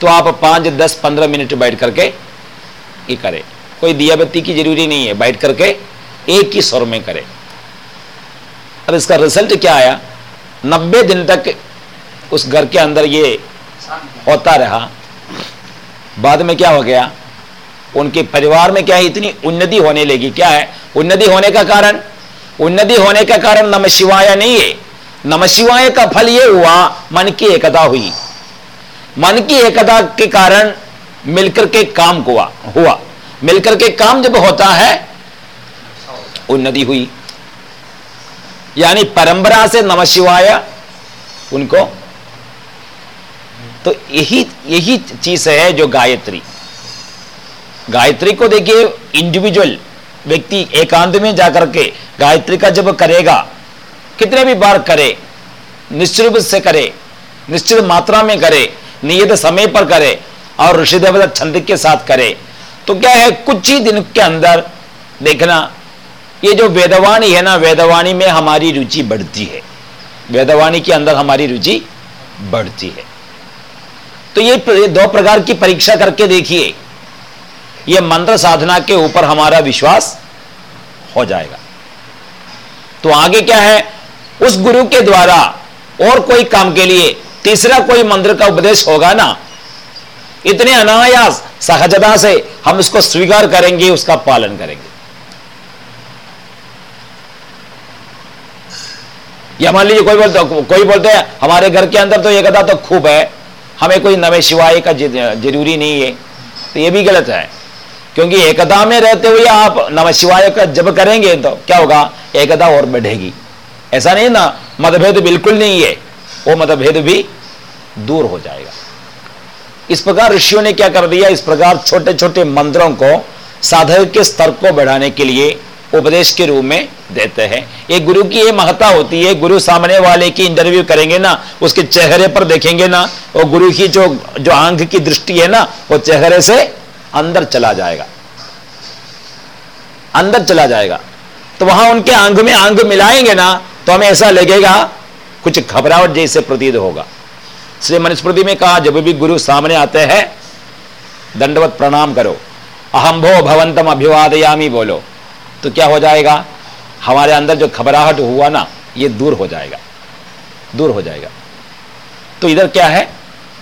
तो आप पाँच, दस, पंद्रह मिनट बैठ करके ये करें। कोई दिया बत्ती की ज़रूरी नहीं है, बैठ करके एक ही स्वर में करें। और इसका रिज़ल्ट क्या आया? नब्बे दिन तक उस घर के अंदर ये होता रहा। बाद में क्या हो गया? उनके परिवार में क्या है इतनी उन्नति होने लगी? क्या है? उन्नति होने का कारण? उन्नति होने का कारण नम शिवाय नहीं है। नम शिवाय का फल यह हुआ, मन की एकता हुई। मन की एकता के कारण मिलकर के काम हुआ हुआ। मिलकर के काम जब होता है, उन्नति हुई। यानी परंपरा से नमशिवाय उनको तो यही यही चीज़ है जो गायत्री। गायत्री को देखिए इंडिविजुअल व्यक्ति एकांत में जाकर के गायत्री का जब करेगा, कितने भी बार करे, निश्चित से करे, निश्चित मात्रा में करे, नियत समय पर करे, और ऋषि देवता छंद के साथ करे तो क्या है, कुछ ही दिन के अंदर देखना, ये जो वेदवाणी है ना, वेदवाणी में हमारी रुचि बढ़ती है। वेदवाणी के अंदर हमारी रुचि बढ़ती है। तो ये दो प्रकार की परीक्षा करके देखिए। ये मंत्र साधना के ऊपर हमारा विश्वास हो जाएगा। तो आगे क्या है? उस गुरु के द्वारा और कोई काम के लिए तीसरा कोई मंत्र का उपदेश होगा ना? इतने अनायास, सहजता से हम उसको स्वीकार करेंगे, उसका पालन करेंगे। या मान लीजिए कोई बोलते कोई बोलते हैं, हमारे घर के अंदर तो ये कथा तो खूब है हमें कोई नवे शिवाय का ज़रूरी नहीं है। तो ये भी गलत है। क्योंकि एकता में रहते हुए आप नम शिवाय का जब करेंगे तो क्या होगा? एकता और बढ़ेगी। ऐसा नहीं ना, मतभेद बिल्कुल नहीं है। वो मतभेद भी दूर हो जाएगा। इस प्रकार ऋषियों ने क्या कर दिया? इस प्रकार छोटे छोटे मंत्रों को, साधक के स्तर को बढ़ाने के लिए उपदेश के रूप में देते हैं। ये गुरु की ये महत्ता होती है, गुरु सामने वाले की इंटरव्यू करेंगे ना, उसके चेहरे पर देखेंगे ना वो गुरु की जो जो आँख की दृष्टि है ना, वो चेहरे से अंदर चला जाएगा। अंदर चला जाएगा। तो वहाँ उनके आँख में आँख मिलाएँगे ना तो हमें ऐसा लगेगा, कुछ घबराहट जैसे प्रतीत होगा। इसलिए मनुस्मृति में कहा, जब भी गुरु सामने आते हैं, दंडवत प्रणाम करो। अहम भो भवंतम अभिवादयामी बोलो। तो क्या हो जाएगा? हमारे अंदर जो घबराहट हुआ ना, ये दूर हो जाएगा। दूर हो जाएगा। तो इधर क्या है?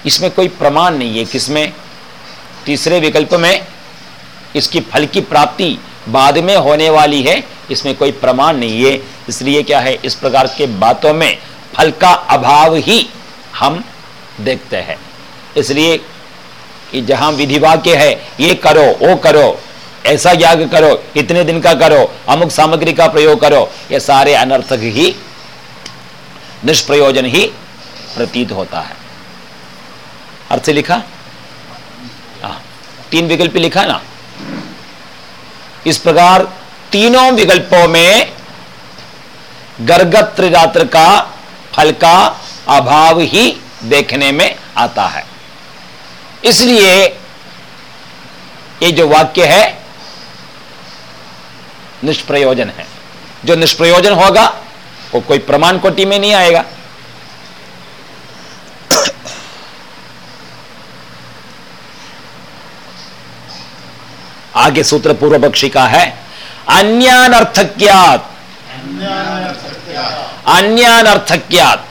इसमें कोई प्रमाण नहीं है किसमें तीसरे विकल्प में इसकी फल की प्राप्ति बाद में होने वाली है, इसमें कोई प्रमाण नहीं है। इसलिए क्या है? इस प्रकार के बातों में फल का अभाव ही हम देखते हैं। इसलिए कि जहाँ विधि वाक्य है, ये करो, वो करो ऐसा याग करो इतने दिन का करो अमुक सामग्री का प्रयोग करो ये सारे अनर्थक ही निष्प्रयोजन ही प्रतीत होता है। अर्थ लिखा? आ, हाँ, तीन विकल्प लिखा ना? इस प्रकार तीनों विकल्पों में गर्गत त्रिरात्र का फल का अभाव ही देखने में आता है। इसलिए ये जो वाक्य है निष्प्रयोजन है। जो निष्प्रयोजन होगा, वो कोई प्रमाण कोटि में नहीं आएगा। आगे सूत्र पूर्व पक्षी का है, अन्यानर्थक्यात। अन्यानर्थक्यात।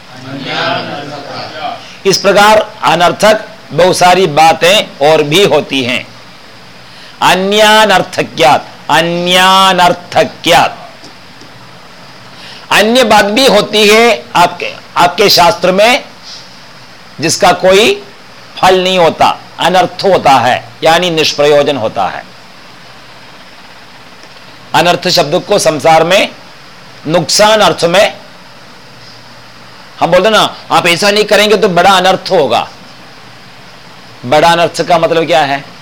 इस प्रकार अनर्थक बहुत सारी बातें और भी होती हैं। अन्यानर्थक्यात। अन्यानर्थक्यात। अन्य बात भी होती है आपके आपके शास्त्र में, जिसका कोई फल नहीं होता, अनर्थ होता है, यानी निष्प्रयोजन होता है। अनर्थ शब्द को संसार में, नुकसान अर्थ में, हम बोलते ना, आप ऐसा नहीं करेंगे तो बड़ा अनर्थ होगा। बड़ा अनर्थ का मतलब क्या है?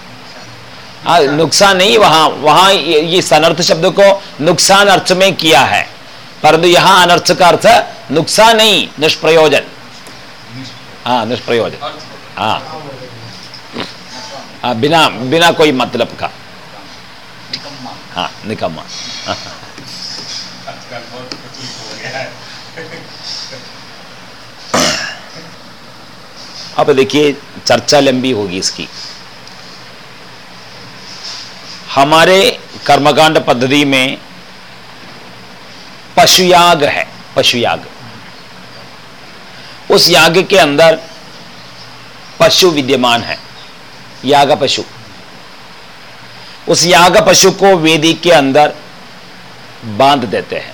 आ, नुकसान नहीं वहाँ वहाँ ये, अनर्थ शब्द को नुकसान अर्थ में किया है। परंतु यहाँ अनर्थ का अर्थ नुकसान नहीं निष्प्रयोजन। हाँ निष्प्रयोजन। हाँ। हाँ बिना बिना कोई मतलब का। हाँ निकम्मा। अब देखिए चर्चा लंबी होगी इसकी। हमारे कर्मकांड पद्धति में पशुयाग है पशुयाग उस याग के अंदर पशु विद्यमान है, याग पशु। उस याग पशु को वेदी के अंदर बाँध देते हैं।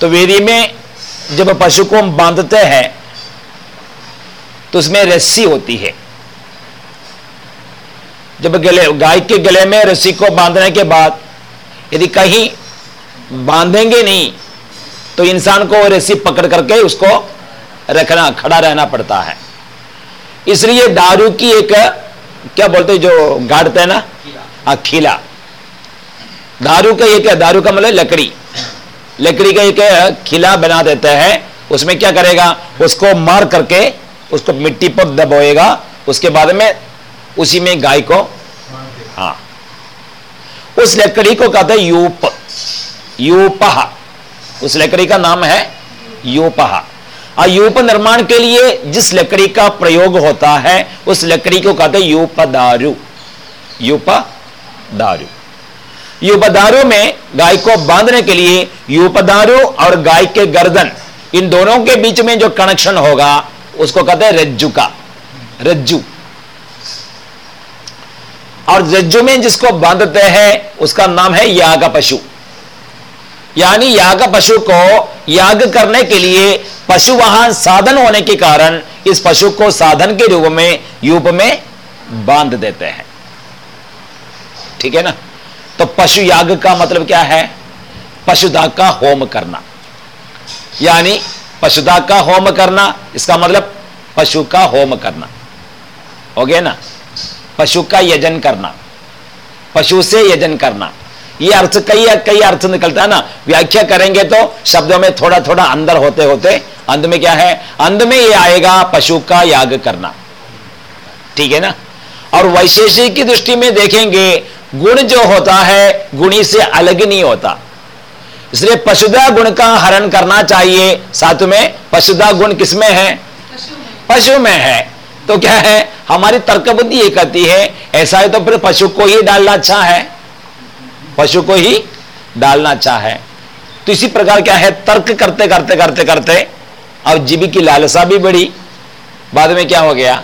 तो वेदी में जब पशु को हम बांधते हैं तो उसमें रस्सी होती है। जब गले गाय के गले में रस्सी को बांधने के बाद यदि कहीं बांधेंगे नहीं तो इंसान को रस्सी पकड़ करके उसको रखना खड़ा रहना पड़ता है। इसलिए दारू की एक क्या बोलते जो गाड़ते हैं ना? अखीला दारू का एक दारू का मतलब लकड़ी। लकड़ी का एक खिला बना देते हैं उसमें क्या करेगा? उसको मार करके उसको मिट्टी पर दबोएगा उसके बाद में उसी में गाय को? हाँ। उस लकड़ी को कहते हैं यूप, यूपह। उस लकड़ी का नाम है यूपह। यूप निर्माण के लिए जिस लकड़ी का प्रयोग होता है, उस लकड़ी को कहते हैं यूप दारू यूप दारू यूपदारू में गाय को बांधने के लिए यूपदारू और गाय के गर्दन, इन दोनों के बीच में जो कनेक्शन होगा, उसको कहते हैं रज्जु का रज्जु। और रज्जु में जिसको बांधते हैं, उसका नाम है याग पशु। यानी याग पशु को याग करने के लिए पशु वाहन साधन होने के कारण इस पशु को साधन के रूप में यूप में बाँध देते हैं। ठीक है ना? तो पशु याग का मतलब क्या है? पशुदा का होम करना। यानी पशुदा का होम करना, इसका मतलब पशु का होम करना। हो गया ना? पशु का यजन करना पशु से यजन करना। ये अर्थ कई कई अर्थ निकलता है ना। व्याख्या करेंगे तो शब्दों में थोड़ा थोड़ा अंदर होते होते अंत में क्या है? अंत में ये आएगा पशु का याग करना। ठीक है ना? और वैशेषिक की दृष्टि में देखेंगे गुण जो होता है गुणी से अलग नहीं होता। इसलिए पशुदा गुण का हरण करना चाहिए। साथ में पशुदा गुण किसमें है? पशु में है। तो क्या है? हमारी तर्क बुद्धि ये कहती है, ऐसा है तो फिर पशु को ही डालना अच्छा है। पशु को ही डालना अच्छा है। तो इसी प्रकार क्या है? तर्क करते करते करते करते, अब जीवी की लालसा भी बढ़ी। बाद में क्या हो गया?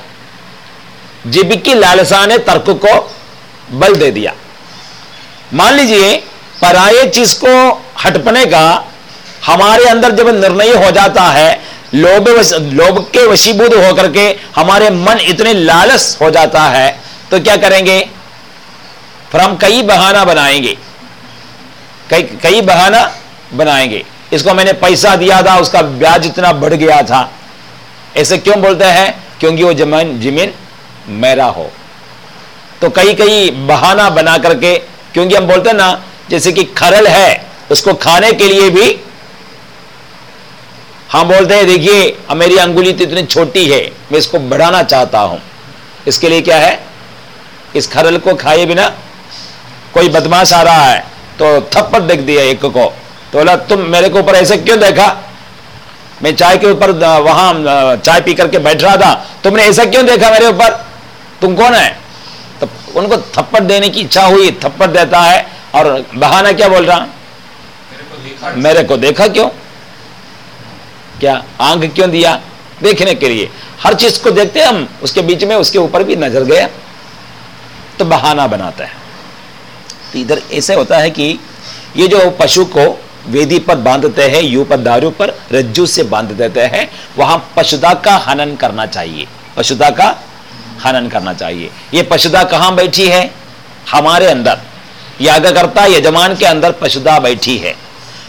जीवी की लालसा ने तर्क को बल दे दिया। मान लीजिए, पराये चीज़ को हटपने का हमारे अंदर जब निर्णय हो जाता है लोभ लोभ के वशीभूत होकर के हमारे मन इतने लालस हो जाता है तो क्या करेंगे? फिर हम कई बहाना बनाएँगे। कई कई बहाना बनाएँगे। इसको मैंने पैसा दिया था, उसका ब्याज इतना बढ़ गया था। ऐसे क्यों बोलते हैं? क्योंकि वो ज़मीन ज़मीन मेरा हो। तो कई कई बहाना बना करके, क्योंकि हम बोलते हैं ना, जैसे कि खरल है, उसको खाने के लिए भी हम बोलते हैं, देखिए मेरी अंगुली तो इतनी छोटी है, मैं इसको बढ़ाना चाहता हूँ। इसके लिए क्या है? इस खरल को खाए बिना कोई बदमाश आ रहा है तो थप्पड़ देख दिया एक को। तो बोला, तुम मेरे को ऊपर ऐसे क्यों देखा? मैं चाय के ऊपर वहाँ चाय पी करके बैठ रहा था, तुमने ऐसा क्यों देखा मेरे ऊपर? तुम कौन है? तो उनको थप्पड़ देने की इच्छा हुई, थप्पड़ देता है, और बहाना क्या बोल रहा? मेरे को देखा क्यों? क्या? आँख क्यों दिया? देखने के लिए। हर चीज़ को देखते हम, उसके बीच में उसके ऊपर भी नज़र गया। तो बहाना बनाता है। तो इधर ऐसे होता है कि ये जो पशु को वेदी पर बांधते हैं, यू पर, दारू पर, रज्जू से बाँध देते हैं, वहाँ पशुदा का हनन करना चाहिए। पशुदा का हनन करना चाहिए। ये पशुदा कहाँ बैठी है? हमारे अंदर। यागकर्ता, यजमान के अंदर पशुदा बैठी है।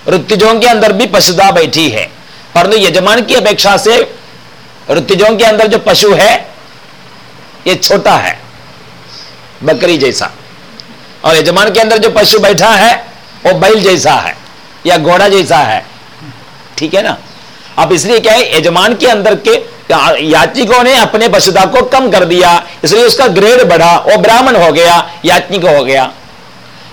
ऋतुजों के अंदर भी पशुदा बैठी है। परंतु यजमान की अपेक्षा से ऋतुजों के अंदर जो पशु है, ये छोटा है, बकरी जैसा। और यजमान के अंदर जो पशु बैठा है, वो बैल जैसा है, या घोड़ा जैसा है। ठीक है ना? अब इसलिए क्या है, यजमान के अंदर के याचिकों ने अपने पशुता को कम कर दिया, इसलिए उसका ग्रेड बढ़ा, वो ब्राह्मण हो गया याचिक हो गया।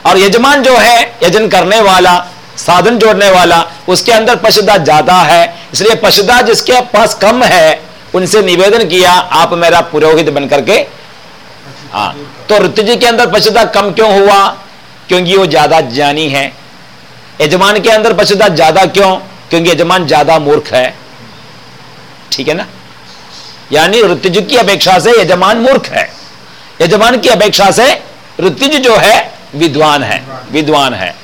और यजमान जो है, यजन करने वाला साधन जोड़ने वाला, उसके अंदर पशुदा ज़्यादा है, इसलिए पशुदा जिसके पास कम है, उनसे निवेदन किया, आप मेरा पुरोहित बनकर के हाँ। तो ऋतुजी के अंदर पशुदा कम क्यों हुआ? क्योंकि वो ज़्यादा ज्ञानी है। यजमान के अंदर पशुदा ज़्यादा क्यों? क्योंकि यजमान ज़्यादा मूर्ख है। ठीक है ना? यानी ऋतुज की अपेक्षा से यजमान मूर्ख है। यजमान की अपेक्षा से ऋतुज जो है, विद्वान है विद्वान है।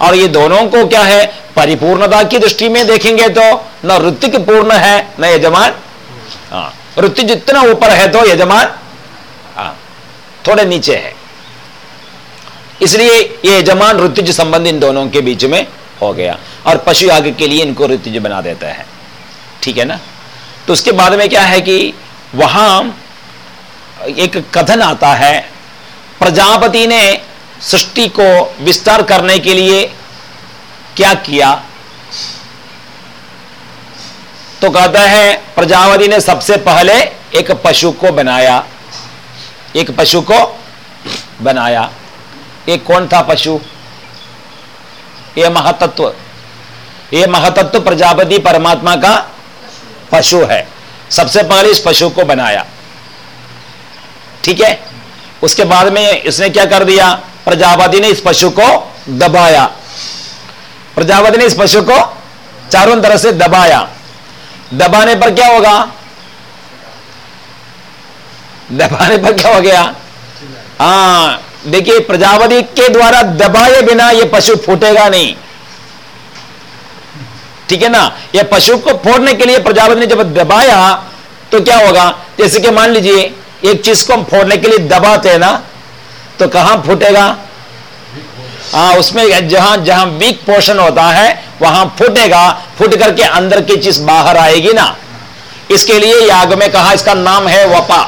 और ये दोनों को क्या है? परिपूर्णता की दृष्टि में देखेंगे तो न ऋतिक पूर्ण है, न यजमान। हाँ ऋतु जितना ऊपर है तो यजमान। हाँ थोड़े नीचे है। इसलिए ये यजमान, ऋतुज संबंध इन दोनों के बीच में हो गया। और पशु याग के लिए इनको ऋतुज बना देता है। ठीक है ना? तो उसके बाद में क्या है कि वहाँ एक कथन आता है। प्रजापति ने सृष्टि को विस्तार करने के लिए क्या किया? तो कहता है, प्रजापति ने सबसे पहले एक पशु को बनाया। एक पशु को बनाया। एक कौन था पशु? ये महातत्व। ये महातत्व प्रजापति परमात्मा का पशु है। सबसे पहले इस पशु को बनाया। ठीक है? उसके बाद में इसने क्या कर दिया? प्रजापति ने इस पशु को दबाया। प्रजापति ने इस पशु को चारों तरह से दबाया। दबाने पर क्या होगा? दबाने पर क्या हो गया? हाँ देखिए, प्रजापति के द्वारा दबाए बिना यह पशु फूटेगा नहीं। ठीक है ना? यह पशु को फोड़ने के लिए प्रजापति ने जब दबाया तो क्या होगा? जैसे कि मान लीजिए, एक चीज़ को हम फोड़ने के लिए दबाते हैं ना तो कहाँ फूटेगा? हाँ उसमें जहाँ जहाँ वीक पोर्शन होता है, वहाँ फूटेगा। फूट करके अंदर की चीज़ बाहर आएगी ना। इसके लिए याग में कहा, इसका नाम है वपा।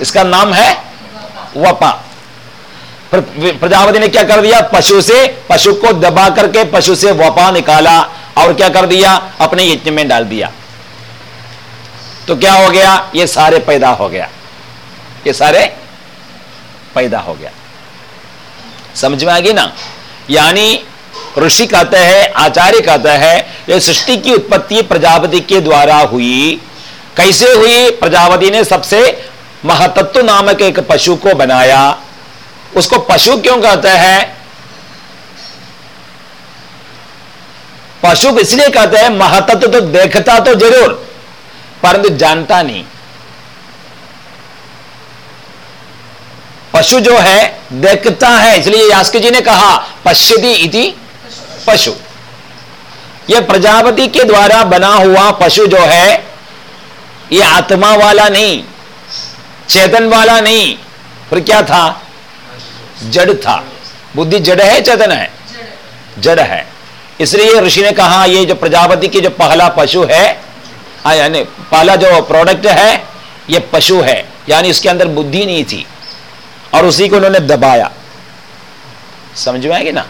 इसका नाम है वपा। प्रजापति ने क्या कर दिया? पशु से, पशु को दबा करके पशु से वपा निकाला और क्या कर दिया? अपने यज्ञ में डाल दिया। तो क्या हो गया? ये सारे पैदा हो गया। ये सारे पैदा हो गया। समझ में आ गई ना? यानी ऋषि कहते हैं, आचार्य कहते हैं, ये सृष्टि की उत्पत्ति प्रजापति के द्वारा हुई। कैसे हुई? प्रजापति ने सबसे महतत्व नामक एक पशु को बनाया। उसको पशु क्यों कहते हैं? पशु इसलिए कहते हैं, महतत्व तो देखता तो ज़रूर, परंतु जानता नहीं। पशु जो है, देखता है। इसलिए यास्क जी ने कहा, पश्यति इति पशु। यह प्रजापति के द्वारा बना हुआ पशु जो है यह आत्मा वाला नहीं, चेतन वाला नहीं। फिर क्या था? जड़ था। बुद्धि जड़ है, चेतन है? जड़ है। इसलिए ऋषि ने कहा, ये जो प्रजापति की जो पहला पशु है यानी पहला जो प्रोडक्ट है, ये पशु है। यानी इसके अंदर बुद्धि नहीं थी। और उसी को उन्होंने दबाया। समझ में आएगी ना?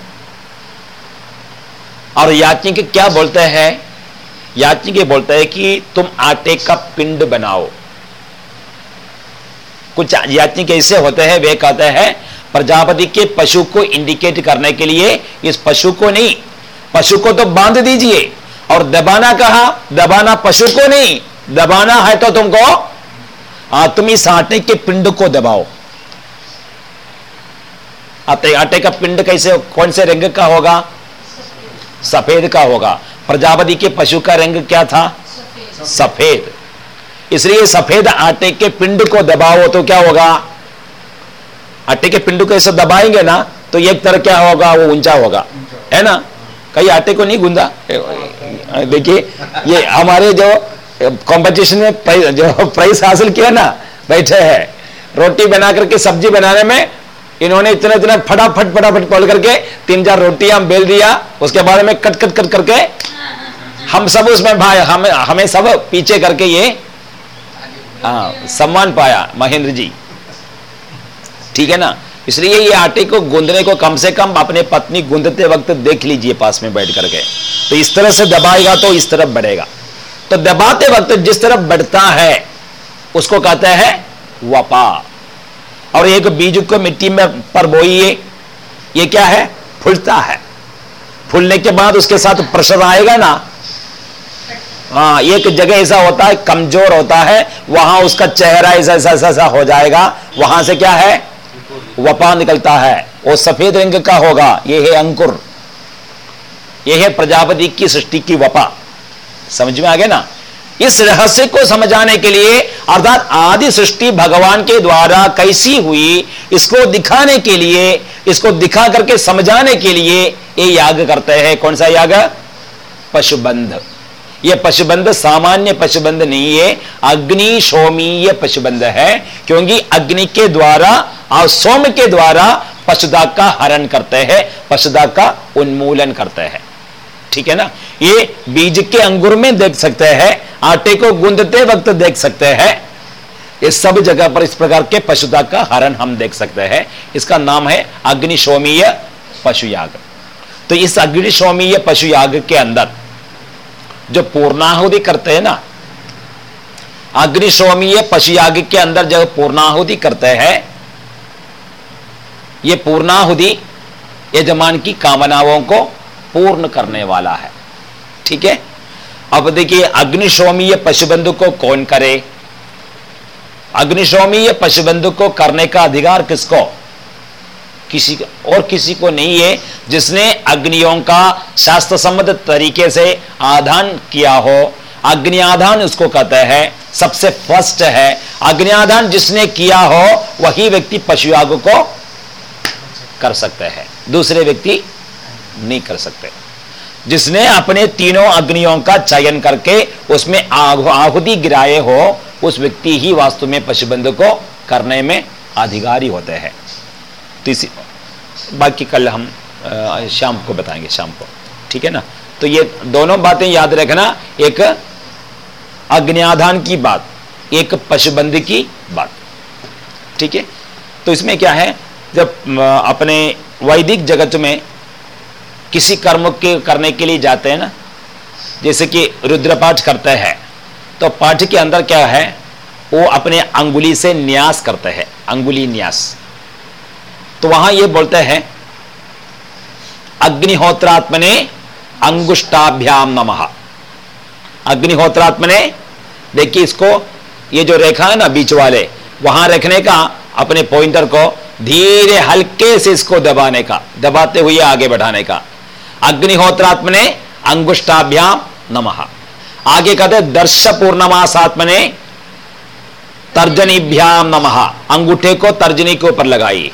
और याज्ञिक क्या बोलते हैं? याज्ञिक बोलते हैं कि तुम आटे का पिंड बनाओ। कुछ याज्ञिक ऐसे होते हैं वे कहते हैं प्रजापति के पशु को इंडिकेट करने के लिए इस पशु को नहीं पशु को तो बाँध दीजिए और दबाना कहा? दबाना पशु को नहीं दबाना है तो तुमको आ, तुम इस आटे के पिंड को दबाओ। आटे आटे का पिंड कैसे कौन से रंग का होगा? सफ़ेद का होगा। प्रजापति के पशु का रंग क्या था? सफ़ेद। इसलिए सफ़ेद आटे के पिंड को दबाओ तो क्या होगा? आटे के पिंड को ऐसे दबाएँगे ना तो एक तरह क्या होगा? वो ऊँचा होगा। है ना? कई आटे को नहीं गूंदा? देखिए, ये हमारे जो कंपटीशन में प्राइस हासिल किया ना, बैठे हैं। रोटी बना करके सब्ज़ी बनाने में इन्होंने इतना इतना फटाफट फटाफट खोल करके तीन चार रोटियाँ बेल दिया। उसके बारे में कट कट कट करके हम सब उसमें भाई, हमें हमें सब पीछे करके ये हाँ सम्मान पाया महेंद्र जी। ठीक है ना? इसलिए ये आटे को गूंदने को कम से कम अपने पत्नी गूंदते वक्त देख लीजिए पास में बैठ करके। तो इस तरह से दबाएगा तो इस तरफ़ बढ़ेगा। तो दबाते वक्त जिस तरफ़ बढ़ता है, उसको कहते हैं वपा। और एक बीज को मिट्टी में पर बोइए ये क्या है? फूलता है। फूलने के बाद उसके साथ प्रेशर आएगा ना? हाँ एक जगह ऐसा होता है, कमज़ोर होता है, वहाँ उसका चेहरा ऐसा ऐसा ऐसा हो जाएगा, वहाँ से क्या है? वपा निकलता है। वो सफ़ेद रंग का होगा, ये है अंकुर। ये है प्रजापति की सृष्टि की वपा। समझ में आ गया ना? इस रहस्य को समझाने के लिए अर्थात आदि सृष्टि भगवान के द्वारा कैसी हुई, इसको दिखाने के लिए, इसको दिखा करके समझाने के लिए ये याग करते हैं। कौन सा याग? पशुबंध। यह पशुबंध सामान्य पशुबंध नहीं है, अग्नि सोमीय पशुबंध है, क्योंकि अग्नि के द्वारा और सोम के द्वारा पशुदा का हरण करते हैं, पशुदा का उन्मूलन करते हैं। ठीक है ना? ये बीज के अंगुर में देख सकते हैं, आटे को गूंदते वक्त देख सकते हैं। इस सब जगह पर इस प्रकार के पशुता का हरण हम देख सकते हैं। इसका नाम है अग्निशोमीय पशुयाग। तो इस अग्निशोमीय पशुयाग के अंदर जो पूर्णाहुति करते हैं ना, अग्निशोमीय पशुयाग के अंदर जब पूर्णाहुति करते हैं, ये पूर्णाहुति यजमान की कामनाओं को पूर्ण करने वाला है। ठीक है? अब देखिए, अग्निशोमीय पशुबंधु को कौन करे? अग्निशोमीय पशुबंधु को करने का अधिकार किसको? किसी और किसी को नहीं है, जिसने अग्नियों का शास्त्र संबद्ध तरीके से आधान किया हो। अग्नि आधान उसको कहते हैं, सबसे फ़र्स्ट है। अग्नि आधान जिसने किया हो, वही व्यक्ति पशुयाग को कर सकते हैं। दूसरे व्यक्ति नहीं कर सकते। जिसने अपने तीनों अग्नियों का चयन करके उसमें आहुति गिराए हो, उस व्यक्ति ही वास्तु में पशुबंध को करने में अधिकारी होते हैं। तो इसी बाकी कल हम शाम को बताएँगे, शाम को। ठीक है ना? तो ये दोनों बातें याद रखना। एक अग्नियाधान की बात, एक पशुबंध की बात। ठीक है? तो इसमें क्या है? जब अपने वैदिक जगत में किसी कर्म के करने के लिए जाते हैं ना? जैसे कि रुद्रपाठ करते हैं। तो पाठ के अंदर क्या है? वो अपने अंगुली से न्यास करते हैं, अंगुली न्यास। तो वहाँ ये बोलते हैं, अग्निहोत्रात्मने अंगुष्टाभ्याम नमः। अग्निहोत्रात्मने, देखिए इसको, ये जो रेखा है ना बीच वाले, वहाँ रखने का अपने पॉइंटर को धीरे हल्के से इसको दबाने का, दबाते हुए आगे बढ़ाने का। अग्निहोत्रात्मने अंगुष्टाभ्याम नमः। आगे कहते दर्श पूर्णमासात्मने तर्जनीभ्याम नमः। अंगूठे को तर्जनी के ऊपर लगाई।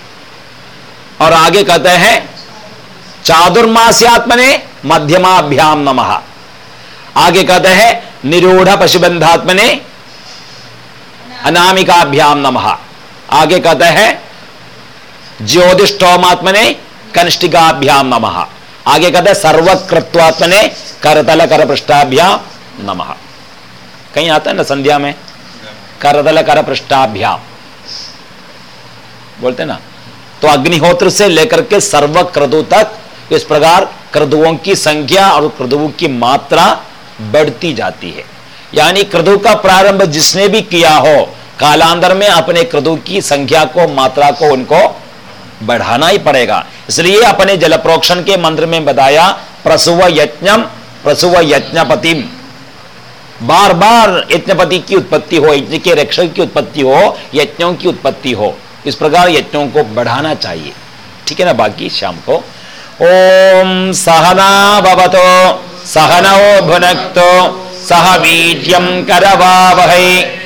और आगे कहते हैं, चादुर्मास्यात्मने मध्यमाभ्याम नमः। आगे कहते हैं निरूढ़ पशुबंधात्मने अनामिकाभ्याम नमः। आगे कहते हैं ज्योतिषोमात्मने कनिष्ठिकाभ्याम नमः। आगे कहते हैं, सर्वकृत्वात्मने करतल कर पृष्ठाभ्या नमः। कहीं आता है ना संध्या में? करतल कर पृष्ठाभ्या बोलते ना? तो अग्निहोत्र से लेकर के सर्व क्रदु तक इस प्रकार क्रदुओं की संख्या और क्रदुओं की मात्रा बढ़ती जाती है। यानी क्रदु का प्रारंभ जिसने भी किया हो, कालांतर में अपने क्रदु की संख्या को, मात्रा को, उनको बढ़ाना ही पड़ेगा। इसलिए अपने जल प्रोक्षण के मंत्र में बताया, प्रसुव यज्ञम, प्रसुव यज्ञपतिम। बार बार यज्ञपति की उत्पत्ति हो, यज्ञ के रक्षक की उत्पत्ति हो, यज्ञों की उत्पत्ति हो। इस प्रकार यज्ञों को बढ़ाना चाहिए। ठीक है ना बाकी? शाम को। ओम सहना भवतो, सहनौ भुनक्तो, सह वीर्यं करवावहै।